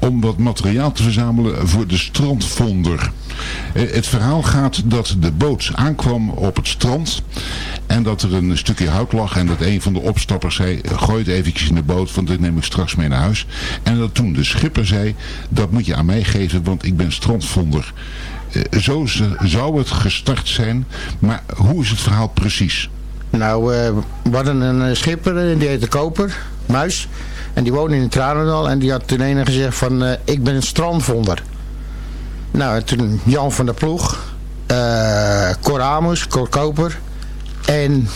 om wat materiaal te verzamelen voor de strandvonder. Eh, Het verhaal gaat dat de boot aankwam op het strand en dat er een stukje hout lag en dat een van de opstappers zei, gooi het eventjes in de boot, want dit neem ik straks mee naar huis. En dat toen de schipper zei, dat moet je aan mij geven, want ik ben strandvonder. Eh, Zo zou het gestart zijn, maar hoe is het verhaal precies? Nou, eh, we hadden een schipper, die heette Koper, Muis. En die woonde in Tranendal en die had ten ene gezegd van, ik ben een strandvonder. Nou, en toen Jan van der Ploeg, eh Cor Amos, Cor Koper en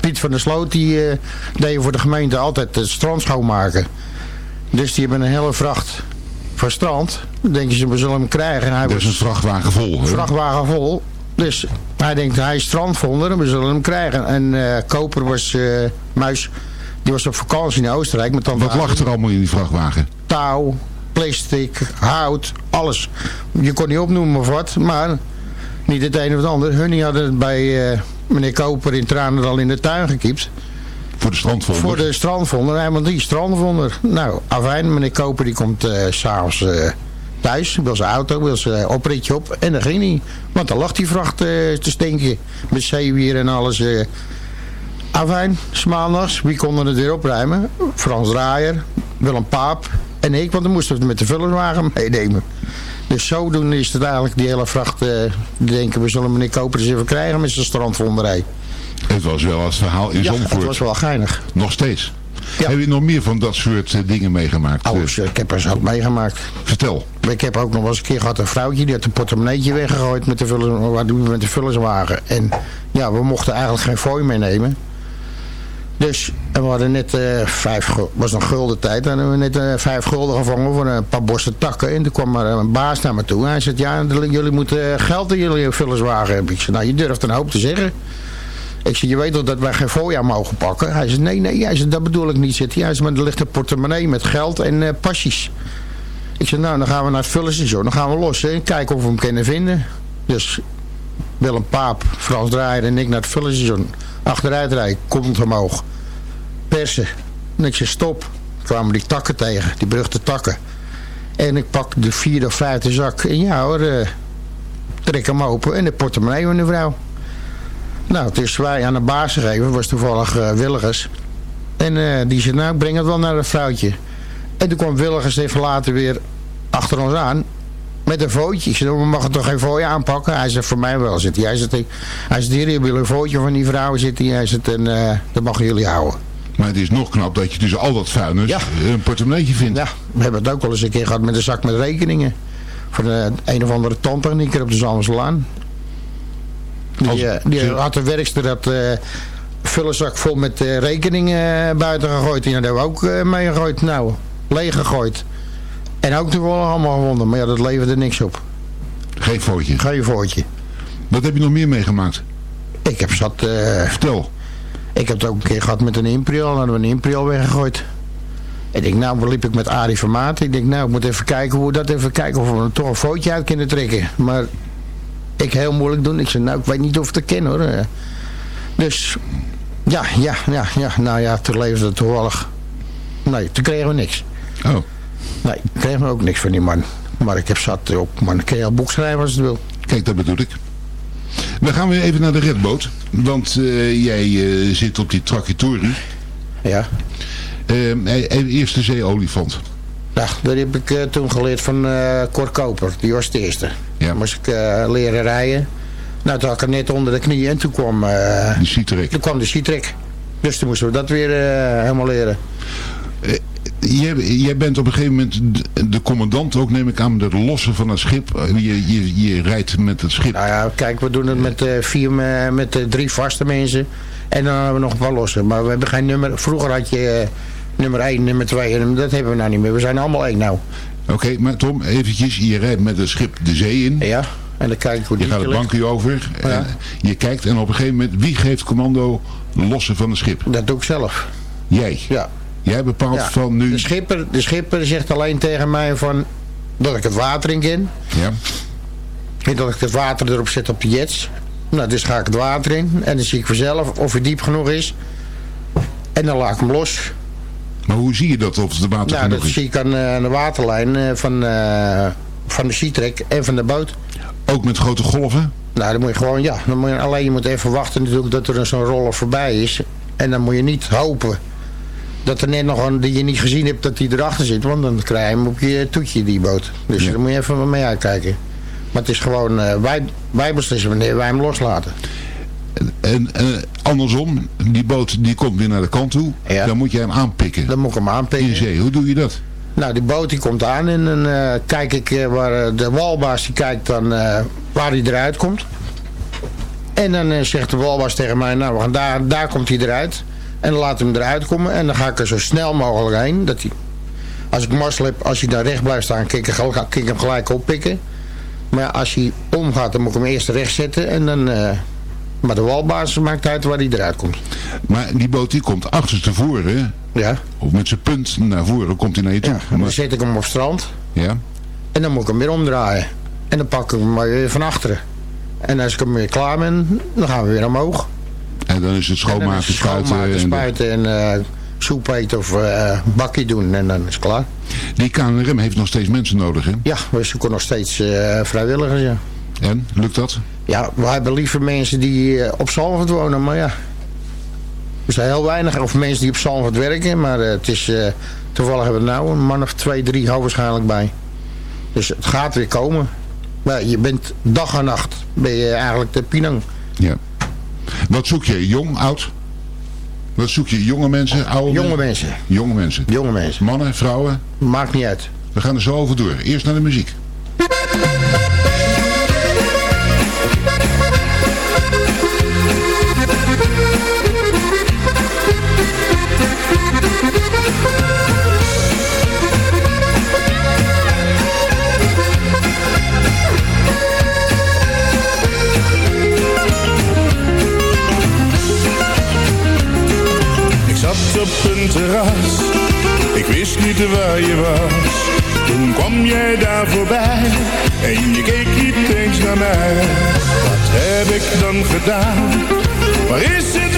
Piet van der Sloot, die eh, deden voor de gemeente altijd het strand schoonmaken. Dus die hebben een hele vracht voor strand. Dan denken ze, we zullen hem krijgen. En hij Dat is een vrachtwagen vol. vrachtwagen vol. Dus hij denkt, hij is strandvonder, we zullen hem krijgen. En eh, Koper was, Muis, die was op vakantie in Oostenrijk. Met dan Wat lag er allemaal in die vrachtwagen? Touw, plastic, hout, alles. Je kon niet opnoemen of wat, maar niet het een of het ander. Hun hadden het bij eh, meneer Koper in Tranendal in de tuin gekiept. Voor de strandvonder? Voor de strandvonder, helemaal die strandvonder. Nou, afijn, meneer Koper die komt eh, s'avonds eh, thuis, wil zijn auto, wil zijn opritje op. En dan ging hij, want dan lag die vracht te stinken. Met zeewier en alles. Afijn, 's maandags, wie konden het weer opruimen? Frans Draaier, Willem Paap en ik, want dan moesten we het met de vullerswagen meenemen. Dus zodoende is het eigenlijk die hele vracht, eh denken we zullen meneer Koper eens even krijgen met zijn strandvonderij. Het was wel het verhaal in Ja, Zandvoort. het was wel geinig. Nog steeds. Heb je nog meer van dat soort eh, dingen meegemaakt? Alles, ik heb er zo ook meegemaakt. Vertel. Ik heb ook nog eens een keer gehad een vrouwtje die had een portemonneetje weggegooid met de, vullen, wat doen we met de vullerswagen. En ja, we mochten eigenlijk geen fooi meenemen. Dus en we hadden net eh vijf, was nog gulden tijd, en we net eh, vijf gulden gevangen voor een paar bossen takken. En toen kwam er een baas naar me toe. Hij zei, ja, jullie moeten eh, geld in jullie vullerswagen hebben. Ik zei, nou, je durft een hoop te zeggen. Ik zei, je weet toch dat wij geen fooi aan mogen pakken? Hij zei, nee, nee, hij zei, dat bedoel ik niet. Zit hij? Zei, maar er ligt een portemonnee met geld en eh passies. Ik zei, nou, dan gaan we naar het vullenstation. Dan gaan we los en kijken of we hem kunnen vinden. Dus Willem Paap, Frans Draaier en ik naar het vullenstation. Achteruit rijden, komt omhoog. Persen. En ik zei, stop. kwamen die takken tegen, die beruchte takken. En ik pak de vierde of vijfde zak. En ja hoor, eh, trek hem open. En de portemonnee van de vrouw. Nou, dus wij aan de baas gegeven, was toevallig eh, Willigers. En eh, die zei, nou, breng het wel naar het vrouwtje. En toen kwam Willigers even later weer achter ons aan. Met een vootje. Ik zei, nou, we mogen toch geen fooi aanpakken? Hij zei, voor mij wel zit hij. Hij zei, hij hier jullie een footje van die vrouw zit hij. Hij en eh, dat mogen jullie houden. Maar het is nog knap dat je tussen al dat vuilnis een portemonneetje vindt. Ja, we hebben het ook wel eens een keer gehad met een zak met rekeningen. Voor de een of andere tandtechnieker op de Zalmselaan. Die, eh, die had de werkster dat eh vullenzak vol met eh, rekeningen eh, buiten gegooid. En daar hebben we ook eh, mee gegooid. Nou, Leeg gegooid. En ook toen wel allemaal gewonnen. Maar ja, dat leverde niks op. Geen foutje. Geen foutje. Wat heb je nog meer meegemaakt? Ik heb zat... eh, Vertel. Ik heb het ook een keer gehad met een Imperial. Dan hadden we een Imperial weggegooid. Ik denk, nou, liep ik met Arie Vermaat. Ik denk, nou, ik moet even kijken hoe we dat even kijken of we er toch een foutje uit kunnen trekken. Maar ik heel moeilijk doen. Ik zei, nou, ik weet niet of ik het ken hoor. Dus, ja, ja, ja, ja. Nou ja, toen leefde het toevallig. Nee, toen kregen we niks. Oh. Nee, kregen we ook niks van die man. Maar ik heb zat op, man, dan kun je al boek schrijven als je het wil. Kijk, dat bedoel ik. We gaan weer even naar de redboot. Want eh, jij eh, zit op die Trakitori. Ja. Uh, eerste zeeolifant. Ja, dat heb ik eh, toen geleerd van Cor Koper. Die was de eerste. Ja. Moest ik leren rijden. Nou, toen had ik er net onder de knieën en toen kwam... de Citrek. Toen kwam de Citrek. Dus toen moesten we dat weer helemaal leren. Jij, jij bent op een gegeven moment de, commandant ook, neem ik aan, de lossen van het schip. Eh, Je, je, je rijdt met het schip. Nou ja, kijk, we doen het met, eh, vier, me- met eh, drie vaste mensen. En dan hebben we nog een paar losse. Maar we hebben geen nummer... Vroeger had je eh, nummer 1, nummer 2. En dat hebben we nou niet meer. We zijn allemaal één nou. Oké, maar Tom, eventjes, je rijdt met het schip de zee in. Ja, en dan kijk ik hoe Je gaat het bankje over. Ja. eh, je kijkt en op een gegeven moment, wie geeft commando lossen van het schip? Dat doe ik zelf. Jij. Ja. Jij bepaalt Ja. van nu... De schipper, de schipper zegt alleen tegen mij van... Dat ik het water in ken. Ja. En dat ik het water erop zet op de jets. Nou, dus ga ik het water in. En dan zie ik vanzelf of het diep genoeg is. En dan laat ik hem los. Maar hoe zie je dat of het water Nou, genoeg dat is? zie ik aan, eh, de waterlijn eh, van, eh, van de en van de boot. Ook met grote golven? Nou, dan moet je gewoon, ja. Dan moet je, alleen je moet even wachten natuurlijk dat er zo'n roller voorbij is. En dan moet je niet hopen dat er net nog een die je niet gezien hebt dat die erachter zit. Want dan krijg je hem op je toetje, die boot. Dus Ja. daar moet je even mee uitkijken. Maar het is gewoon, eh, wij, wij beslissen wanneer wij hem loslaten. En eh, andersom, die boot die komt weer naar de kant toe. Dan moet je hem aanpikken. Dan moet ik hem aanpikken. In zee, hoe doe je dat? Nou, die boot die komt aan en dan eh, kijk ik waar de walbaas die kijkt dan waar hij eruit komt. En dan zegt de walbaas tegen mij, nou we gaan daar, daar komt hij eruit. En dan laat hem eruit komen en dan ga ik er zo snel mogelijk heen. Dat hij, als ik mazzel heb, als hij daar recht blijft staan, kan ik, hem ik gelijk oppikken. Maar ja, als hij omgaat, dan moet ik hem eerst recht zetten en dan... eh, maar de walbaas maakt uit waar hij eruit komt. Maar die boot die komt achterstevoren. Ja. Of met zijn punt naar voren komt hij naar je toe. En dan zet ik hem op strand. Ja. En dan moet ik hem weer omdraaien. En dan pak ik hem maar weer van achteren. En als ik hem weer klaar ben, dan gaan we weer omhoog. En dan is het schoonmaken, is het spuiten. schoonmaken, en de- spuiten en eh, soep eten of eh, bakje doen. En dan is het klaar. Die KNRM heeft nog steeds mensen nodig, hè? Ja, we zoeken nog steeds eh, vrijwilligers, ja. En, lukt dat? Ja, we hebben liever mensen die op Zalvoort wonen, maar ja. Er zijn heel weinig, of mensen die op Zalvoort werken. Maar het is, toevallig hebben we nou een man of twee, drie hoogwaarschijnlijk bij. Dus het gaat weer komen. Maar je bent dag en nacht, ben je eigenlijk de pinang. Ja. Wat zoek je? Jong, oud? Wat zoek je? Jonge mensen, oude Jonge mensen. Jonge mensen. Jonge mensen. Mannen, vrouwen? Maakt niet uit. We gaan er zo over door. Eerst naar de muziek. Gedaan? Is het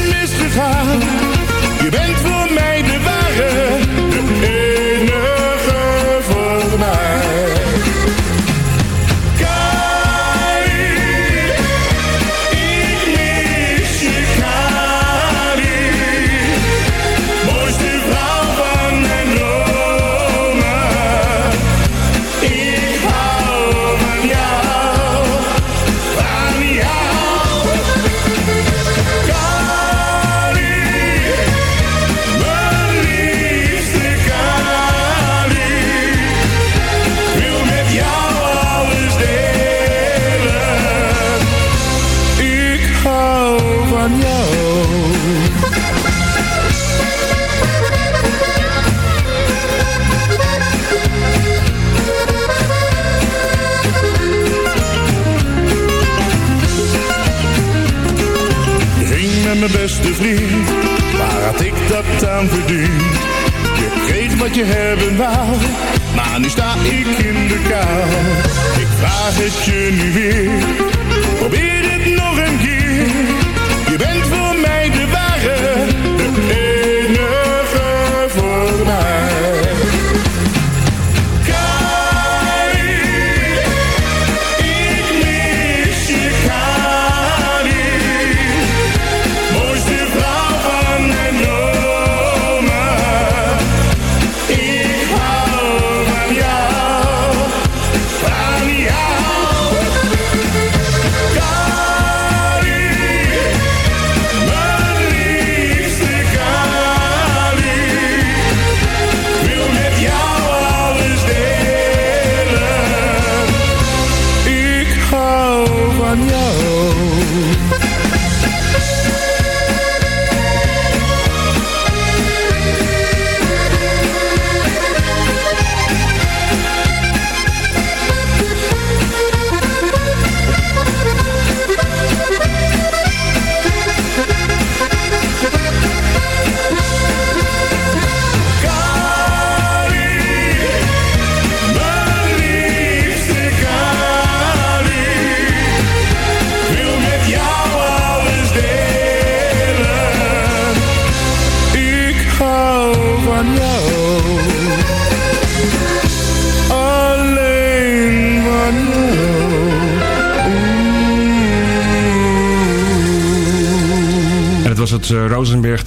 je hebben wou, maar nu sta ik in de kou. Ik vraag het je nu weer, probeer het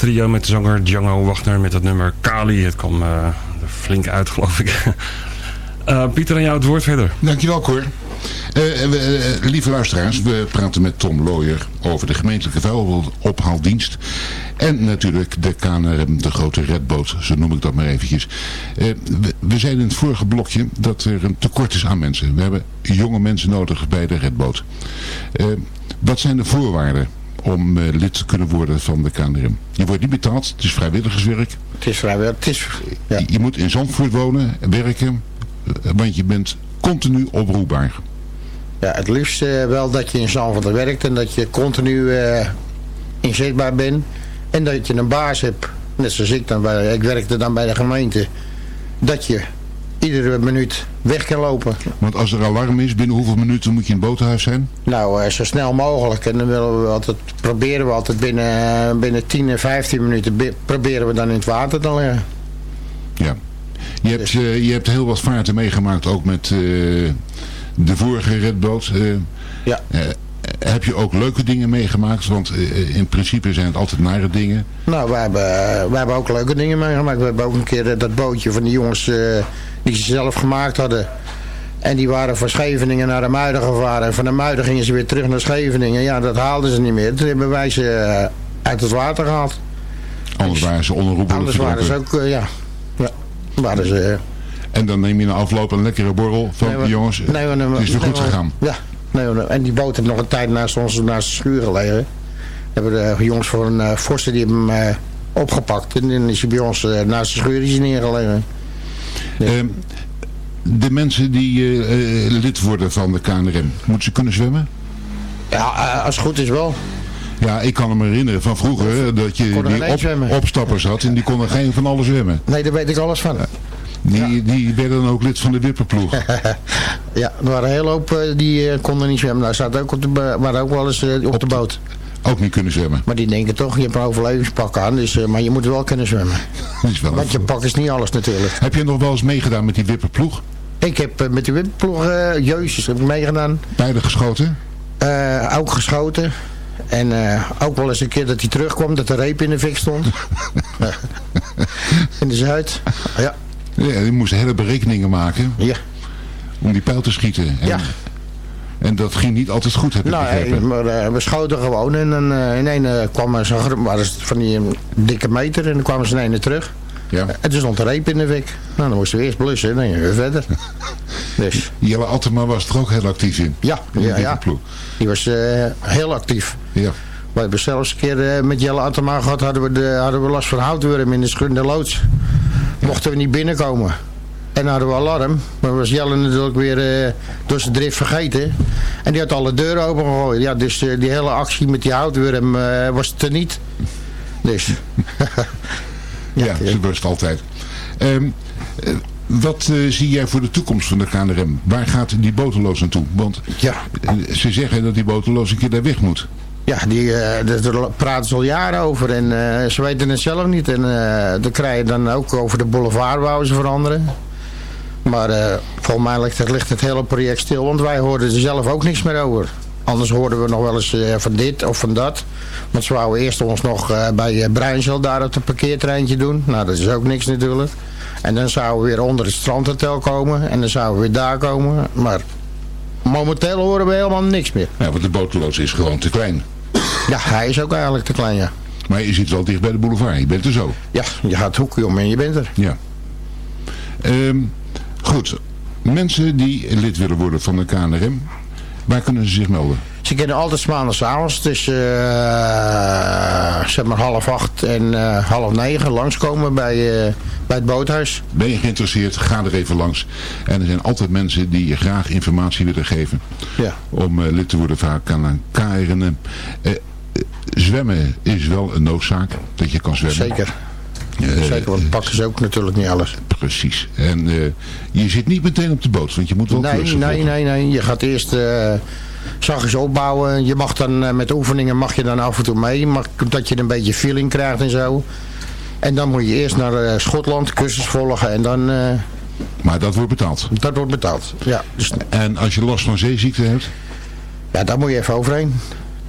trio met de zanger Django Wagner met het nummer Kali. Het kwam eh, er flink uit, geloof ik. Eh, Pieter, aan jou het woord verder. Dankjewel, Cor. Eh, lieve luisteraars, we praten met Tom Looyer over de gemeentelijke vuilophaaldienst. En natuurlijk de KNRM, de grote redboot, zo noem ik dat maar eventjes. We, we zeiden in het vorige blokje dat er een tekort is aan mensen. We hebben jonge mensen nodig bij de redboot. Wat zijn de voorwaarden om eh, lid te kunnen worden van de KNRM? Je wordt niet betaald, het is vrijwilligerswerk. Het is vrijwillig. Het is, ja. Je moet in Zandvoort wonen, werken, eh, want je bent continu oproepbaar. Ja, het liefst eh, wel dat je in Zandvoort werkt en dat je continu eh, inzetbaar bent. En dat je een baas hebt, net zoals ik dan, bij, ik werkte dan bij de gemeente, dat je iedere minuut weg kan lopen. Want als er alarm is, binnen hoeveel minuten moet je in het boothuis zijn? Nou, eh, zo snel mogelijk. En dan willen we altijd, proberen we altijd binnen, eh, binnen 10 en 15 minuten proberen we dan in het water te liggen. Ja. Je hebt, eh, je hebt heel wat vaarten meegemaakt, ook met de vorige redboot. Eh, ja. heb je ook leuke dingen meegemaakt? Want in principe zijn het altijd nare dingen. Nou, we hebben, we hebben ook leuke dingen meegemaakt. We hebben ook een keer dat bootje van die jongens die ze zelf gemaakt hadden. En die waren van Scheveningen naar de Muiden gevaren. En van de Muiden gingen ze weer terug naar Scheveningen. Ja, dat haalden ze niet meer. Toen hebben wij ze eh, uit het water gehaald. Anders waren ze onherroepelijk Anders waren ze ook, eh, ja. ja. Waren ze, eh, En dan neem je na afloop een lekkere borrel van Nee, jongens. nee, maar- het is weer nee, goed gegaan. Ja, nee, en die boot heeft nog een tijd naast ons naast de schuur gelegen. Hebben de jongens voor een uh, forster die hebben hem opgepakt. En dan is hij bij ons naast de schuur is hij Ehm, de mensen die eh, eh, lid worden van de KNRM, moeten ze kunnen zwemmen? Ja, eh, als het goed is wel. Ja, ik kan me herinneren van vroeger dat je die op, opstappers had en die konden geen van alles zwemmen. Nee, daar weet ik alles van. Die, die werden dan ook lid van de wipperploeg. Ja, er waren een hele hoop die konden niet zwemmen. Daar zaten ook op de, bo- waren ook wel eens op de boot. Ook niet kunnen zwemmen. Maar die denken toch, je hebt een overlevingspak aan. Dus, eh, maar je moet wel kunnen zwemmen. Dat is wel Want je pak is niet alles natuurlijk. Heb je nog wel eens meegedaan met die wipperploeg? Ik heb eh, met die wipperploeg, eh jezus, heb ik meegedaan. Beide geschoten? Ook geschoten. En ook wel eens een keer dat hij terugkwam, dat de reep in de fik stond. in de Zuid. Ja. Ja, die moesten hele berekeningen maken. Ja. Om die pijl te schieten. En, Ja. En dat ging niet altijd goed, heb ik Nou, begrepen. eh, maar, eh, we schoten gewoon en dan eh, in een kwam waren het van die dikke meter en dan kwamen ze in ene terug. Ja. En toen stond de reep in de fik. Nou, dan moesten we eerst blussen en dan gingen we verder. dus. Jelle Altema was er ook heel actief in. Ja, In ja, ja. wipperploeg. Die was heel actief. Ja. We hebben zelfs een keer met Jelle Atema gehad, hadden we, de, hadden we last van houtworm in de schunde loods. Mochten we niet binnenkomen. En dan hadden we alarm. Maar was Jelle natuurlijk weer eh, door zijn drift vergeten. En die had alle deuren opengegooid. Ja, dus eh, die hele actie met die houtworm eh, was teniet. Dus. ja, ze rust altijd. Ehm, eh, wat zie jij voor de toekomst van de KNRM? Waar gaat die boteloos naartoe? Want ja. ze zeggen dat die boteloos een keer daar weg moet. Ja, die, daar praten ze al jaren over en ze weten het zelf niet. En eh dan krijg je dan ook over de boulevard wouden ze veranderen. Maar eh, volgens mij ligt, ligt het hele project stil, want wij hoorden er zelf ook niks meer over. Anders hoorden we nog wel eens eh, van dit of van dat. Want ze wouden eerst ons nog eh, bij uh, Bruinzeel daar op het parkeertreintje doen. Nou, dat is ook niks natuurlijk. En dan zouden we weer onder het strandhotel komen. En dan zouden we weer daar komen. Maar momenteel horen we helemaal niks meer. Ja, want de boteloos is gewoon te klein. Ja, hij is ook eigenlijk te klein, ja. Maar je zit wel dicht bij de boulevard. Je bent er zo. Ja, je gaat het hoekje om en je bent er. Ja. Ehm, goed. Mensen die lid willen worden van de KNRM, waar kunnen ze zich melden? Ze kunnen altijd maandagavond tussen eh, zeg maar half acht en eh, half negen langskomen bij, eh, bij het boothuis. Ben je geïnteresseerd, ga er even langs. En er zijn altijd mensen die je graag informatie willen geven. Ja. Om lid te worden van KNRM. KNRM. Zwemmen is wel een noodzaak. Dat je kan zwemmen. Zeker. Eh, Zeker, want pakken ze ook natuurlijk niet alles. Precies. En eh, je zit niet meteen op de boot, want je moet wel Nee, klussen nee, volgen. nee, nee. Je gaat eerst uh, zachtjes opbouwen. Je mag dan eh, met oefeningen mag je dan af en toe mee. Maar dat je een beetje feeling krijgt en zo. En dan moet je eerst naar eh, Schotland, cursus volgen en dan... eh, Maar dat wordt betaald. dat wordt betaald, ja. Dus, En als je last van zeeziekte hebt, ja, daar moet je even overheen.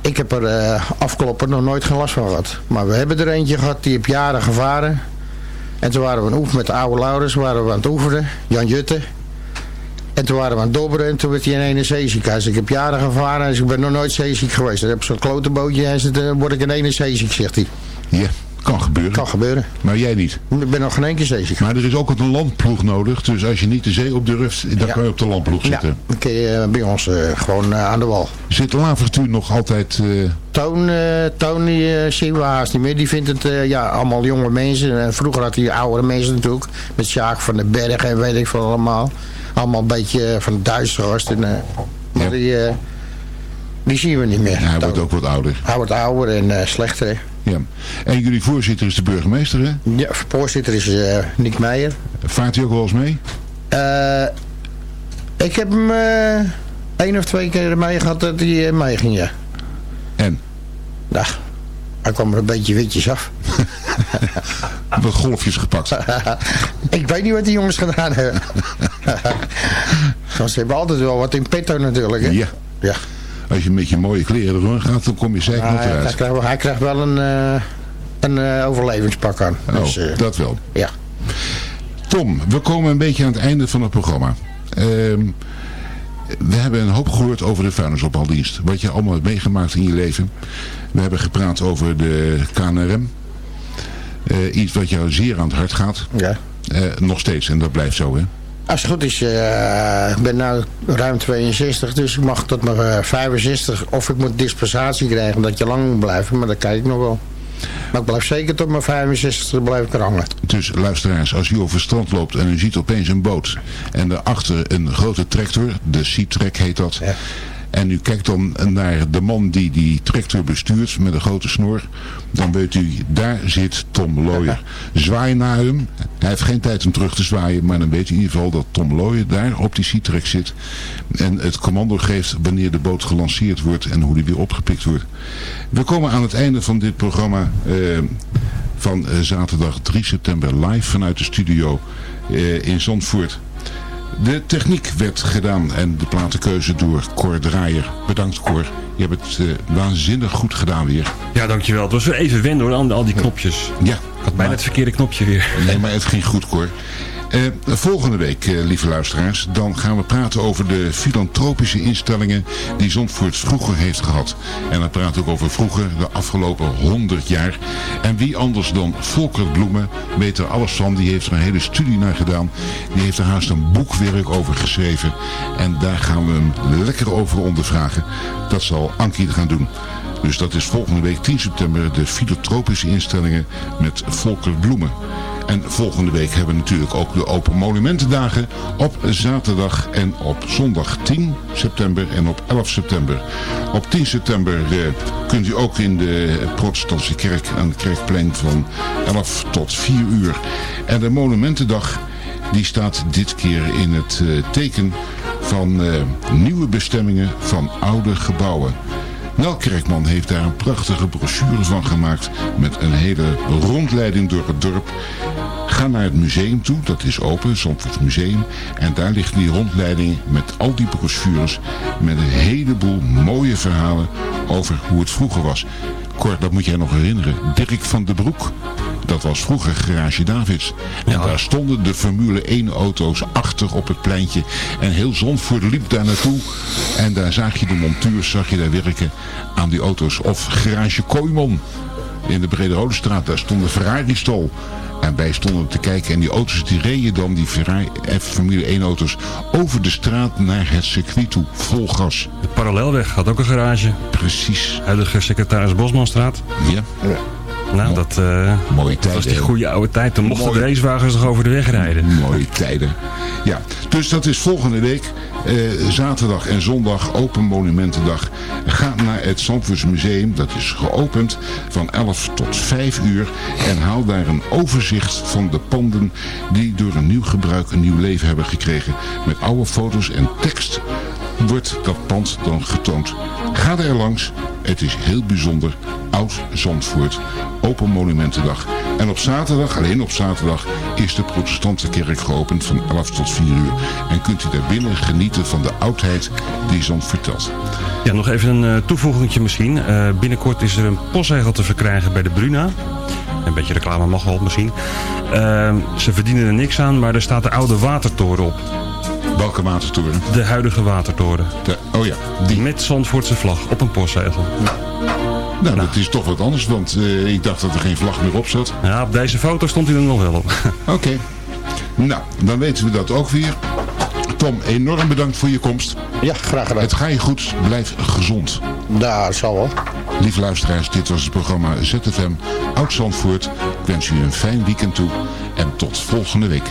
Ik heb er eh, afkloppen nog nooit geen last van gehad. Maar we hebben er eentje gehad, die heb jaren gevaren. En toen waren we aan oefenen met de oude Laurens, waren we aan het oefenen. Jan Jutte. En toen waren we aan het dobberen en toen werd hij in ene zeeziek. Ik heb jaren gevaren en ik ben nog nooit zeeziek geweest. Dan heb ik zo'n klote bootje en dan word ik in ene zeeziek, zegt hij. ja, kan gebeuren. Kan gebeuren. Maar jij niet. Ik ben nog geen keer zeeziek. Maar er is ook een landploeg nodig. Dus als je niet de zee op durft, dan Ja. kan je op de landploeg Ja, zitten. dan kun je eh, bij ons eh, gewoon eh, aan de wal. Zit de lavertuur nog altijd... eh, Toon, eh, eh, zien we haast niet meer. Die vindt het ja, allemaal jonge mensen. En vroeger had hij oudere mensen natuurlijk. Met Sjaak van den Berg en weet ik veel allemaal. Allemaal een beetje van de Duitse gast. En, maar Ja. die, die zien we niet meer. hij wordt ook wat ouder. Hij wordt ouder en slechter. Ja. En jullie voorzitter is de burgemeester, hè? Ja, voorzitter is eh Nick Meijer. Vaart hij ook wel eens mee? Eh, ik heb hem eh één of twee keer mee gehad dat hij mee ging, ja. En? Nou, hij kwam er een beetje witjes af. Wat golfjes gepakt. ik weet niet wat die jongens gedaan hebben. Want ze hebben altijd wel wat in petto natuurlijk, hè? Ja. Ja. Als je met je mooie kleren eronder gaat, dan kom je zeker Maar nog hij, hij, eruit. krijgt, wel- hij krijgt wel een, eh, een eh, overlevingspak aan. Oh, Dus, eh, dat wel. ja. Tom, we komen een beetje aan het einde van het programma. Ehm, we hebben een hoop gehoord over de vuilnisophaaldienst. Wat je allemaal hebt meegemaakt in je leven. We hebben gepraat over de KNRM. Iets wat jou zeer aan het hart gaat. Ja. Nog steeds, en dat blijft zo, hè? Als het goed is, eh, ik ben nu ruim 62, dus ik mag tot mijn eh, 65. Of ik moet dispensatie krijgen omdat je lang moet blijven, maar dat kijk ik nog wel. Maar ik blijf zeker tot mijn 65 blijf ik er hangen. Dus luisteraars, als u over het strand loopt en u ziet opeens een boot en daarachter een grote tractor, de Sea-Track heet dat. En u kijkt dan naar de man die die tractor bestuurt met een grote snor. Dan weet u, daar zit Tom Looyer. Zwaai naar hem. Hij heeft geen tijd om terug te zwaaien. Maar dan weet u in ieder geval dat Tom Looyer daar op die Sea-Track zit. En het commando geeft wanneer de boot gelanceerd wordt en hoe die weer opgepikt wordt. We komen aan het einde van dit programma eh, van eh, zaterdag 3 september live vanuit de studio eh, in Zandvoort. De techniek werd gedaan en de platenkeuze door Cor Draaier. Bedankt Cor, je hebt het eh, waanzinnig goed gedaan weer. Ja, dankjewel. Het was weer even wennen hoor, aan al die knopjes. Ja. Ik had bijna het verkeerde knopje weer. Nee, maar het ging goed Cor. Eh, volgende week, eh, lieve luisteraars, dan gaan we praten over de filantropische instellingen die Zandvoort vroeger heeft gehad. En dan we ook over vroeger, de afgelopen 100 jaar. En wie anders dan Volker Bloemen weet er alles van. Die heeft er een hele studie naar gedaan. Die heeft er haast een boekwerk over geschreven. En daar gaan we hem lekker over ondervragen. Dat zal Ankie gaan doen. Dus dat is volgende week 10 september de filantropische instellingen met Volker Bloemen. En volgende week hebben we natuurlijk ook de Open Monumentendagen op zaterdag en op zondag 10 september en op 11 september. Op 10 september eh, kunt u ook in de protestantse kerk aan het kerkplein van 11 tot 4 uur. En de Monumentendag die staat dit keer in het eh, teken van eh, nieuwe bestemmingen van oude gebouwen. Nel Kerkman heeft daar een prachtige brochure van gemaakt met een hele rondleiding door het dorp. Ga naar het museum toe, dat is open, Zandvoorts Museum. En daar ligt die rondleiding met al die brochures met een heleboel mooie verhalen over hoe het vroeger was. Cor, dat moet jij nog herinneren. Dirk van den Broek, dat was vroeger Garage Davids. En daar stonden de Formule 1 auto's achter op het pleintje. En heel Zandvoort liep daar naartoe. En daar zag je de monteurs, zag je daar werken aan die auto's. Of Garage Kooiman in de Brede Rode Straat. Daar stond een Ferrari-stal. En wij stonden te kijken en die auto's die reden dan, die Ferrari F Formule 1 auto's, over de straat naar het circuit toe, vol gas. De parallelweg had ook een garage. Precies. Huidige secretaris Bosmanstraat. Ja. Nou, dat, eh, Mooie dat was die goede oude tijd. Toen mochten de racewagens nog over de weg rijden. Mooie tijden. Ja, dus dat is volgende week. eh, zaterdag en zondag Open Monumentendag. Ga naar het Zandvoorts Museum. Dat is geopend van 11 tot 5 uur. En haal daar een overzicht van de panden die door een nieuw gebruik een nieuw leven hebben gekregen. Met oude foto's en tekst wordt dat pand dan getoond. Ga er langs. Het is heel bijzonder. Oud Zandvoort. Open Monumentendag. En op zaterdag, alleen op zaterdag, is de protestantse kerk geopend van 11 tot 4 uur. En kunt u daar binnen genieten van de oudheid die Zand vertelt. Ja, nog even een uh, toevoegingetje misschien. Uh, binnenkort is er een postzegel te verkrijgen bij de Bruna. Een beetje reclame mag wel misschien. Uh, ze verdienen er niks aan, maar er staat de oude watertoren op. Welke watertoren? De huidige watertoren. De, oh ja, die. Met Zandvoortse vlag op een postzegel. Nou, dat is toch wat anders, want uh, ik dacht dat er geen vlag meer op zat. Ja, op deze foto stond hij er nog wel op. Oké. Okay. Nou, dan weten we dat ook weer. Tom, enorm bedankt voor je komst. Ja, graag gedaan. Het gaat je goed. Blijf gezond. Daar zal wel. Lieve luisteraars, dit was het programma ZFM Oud-Zandvoort. Ik wens u een fijn weekend toe en tot volgende week.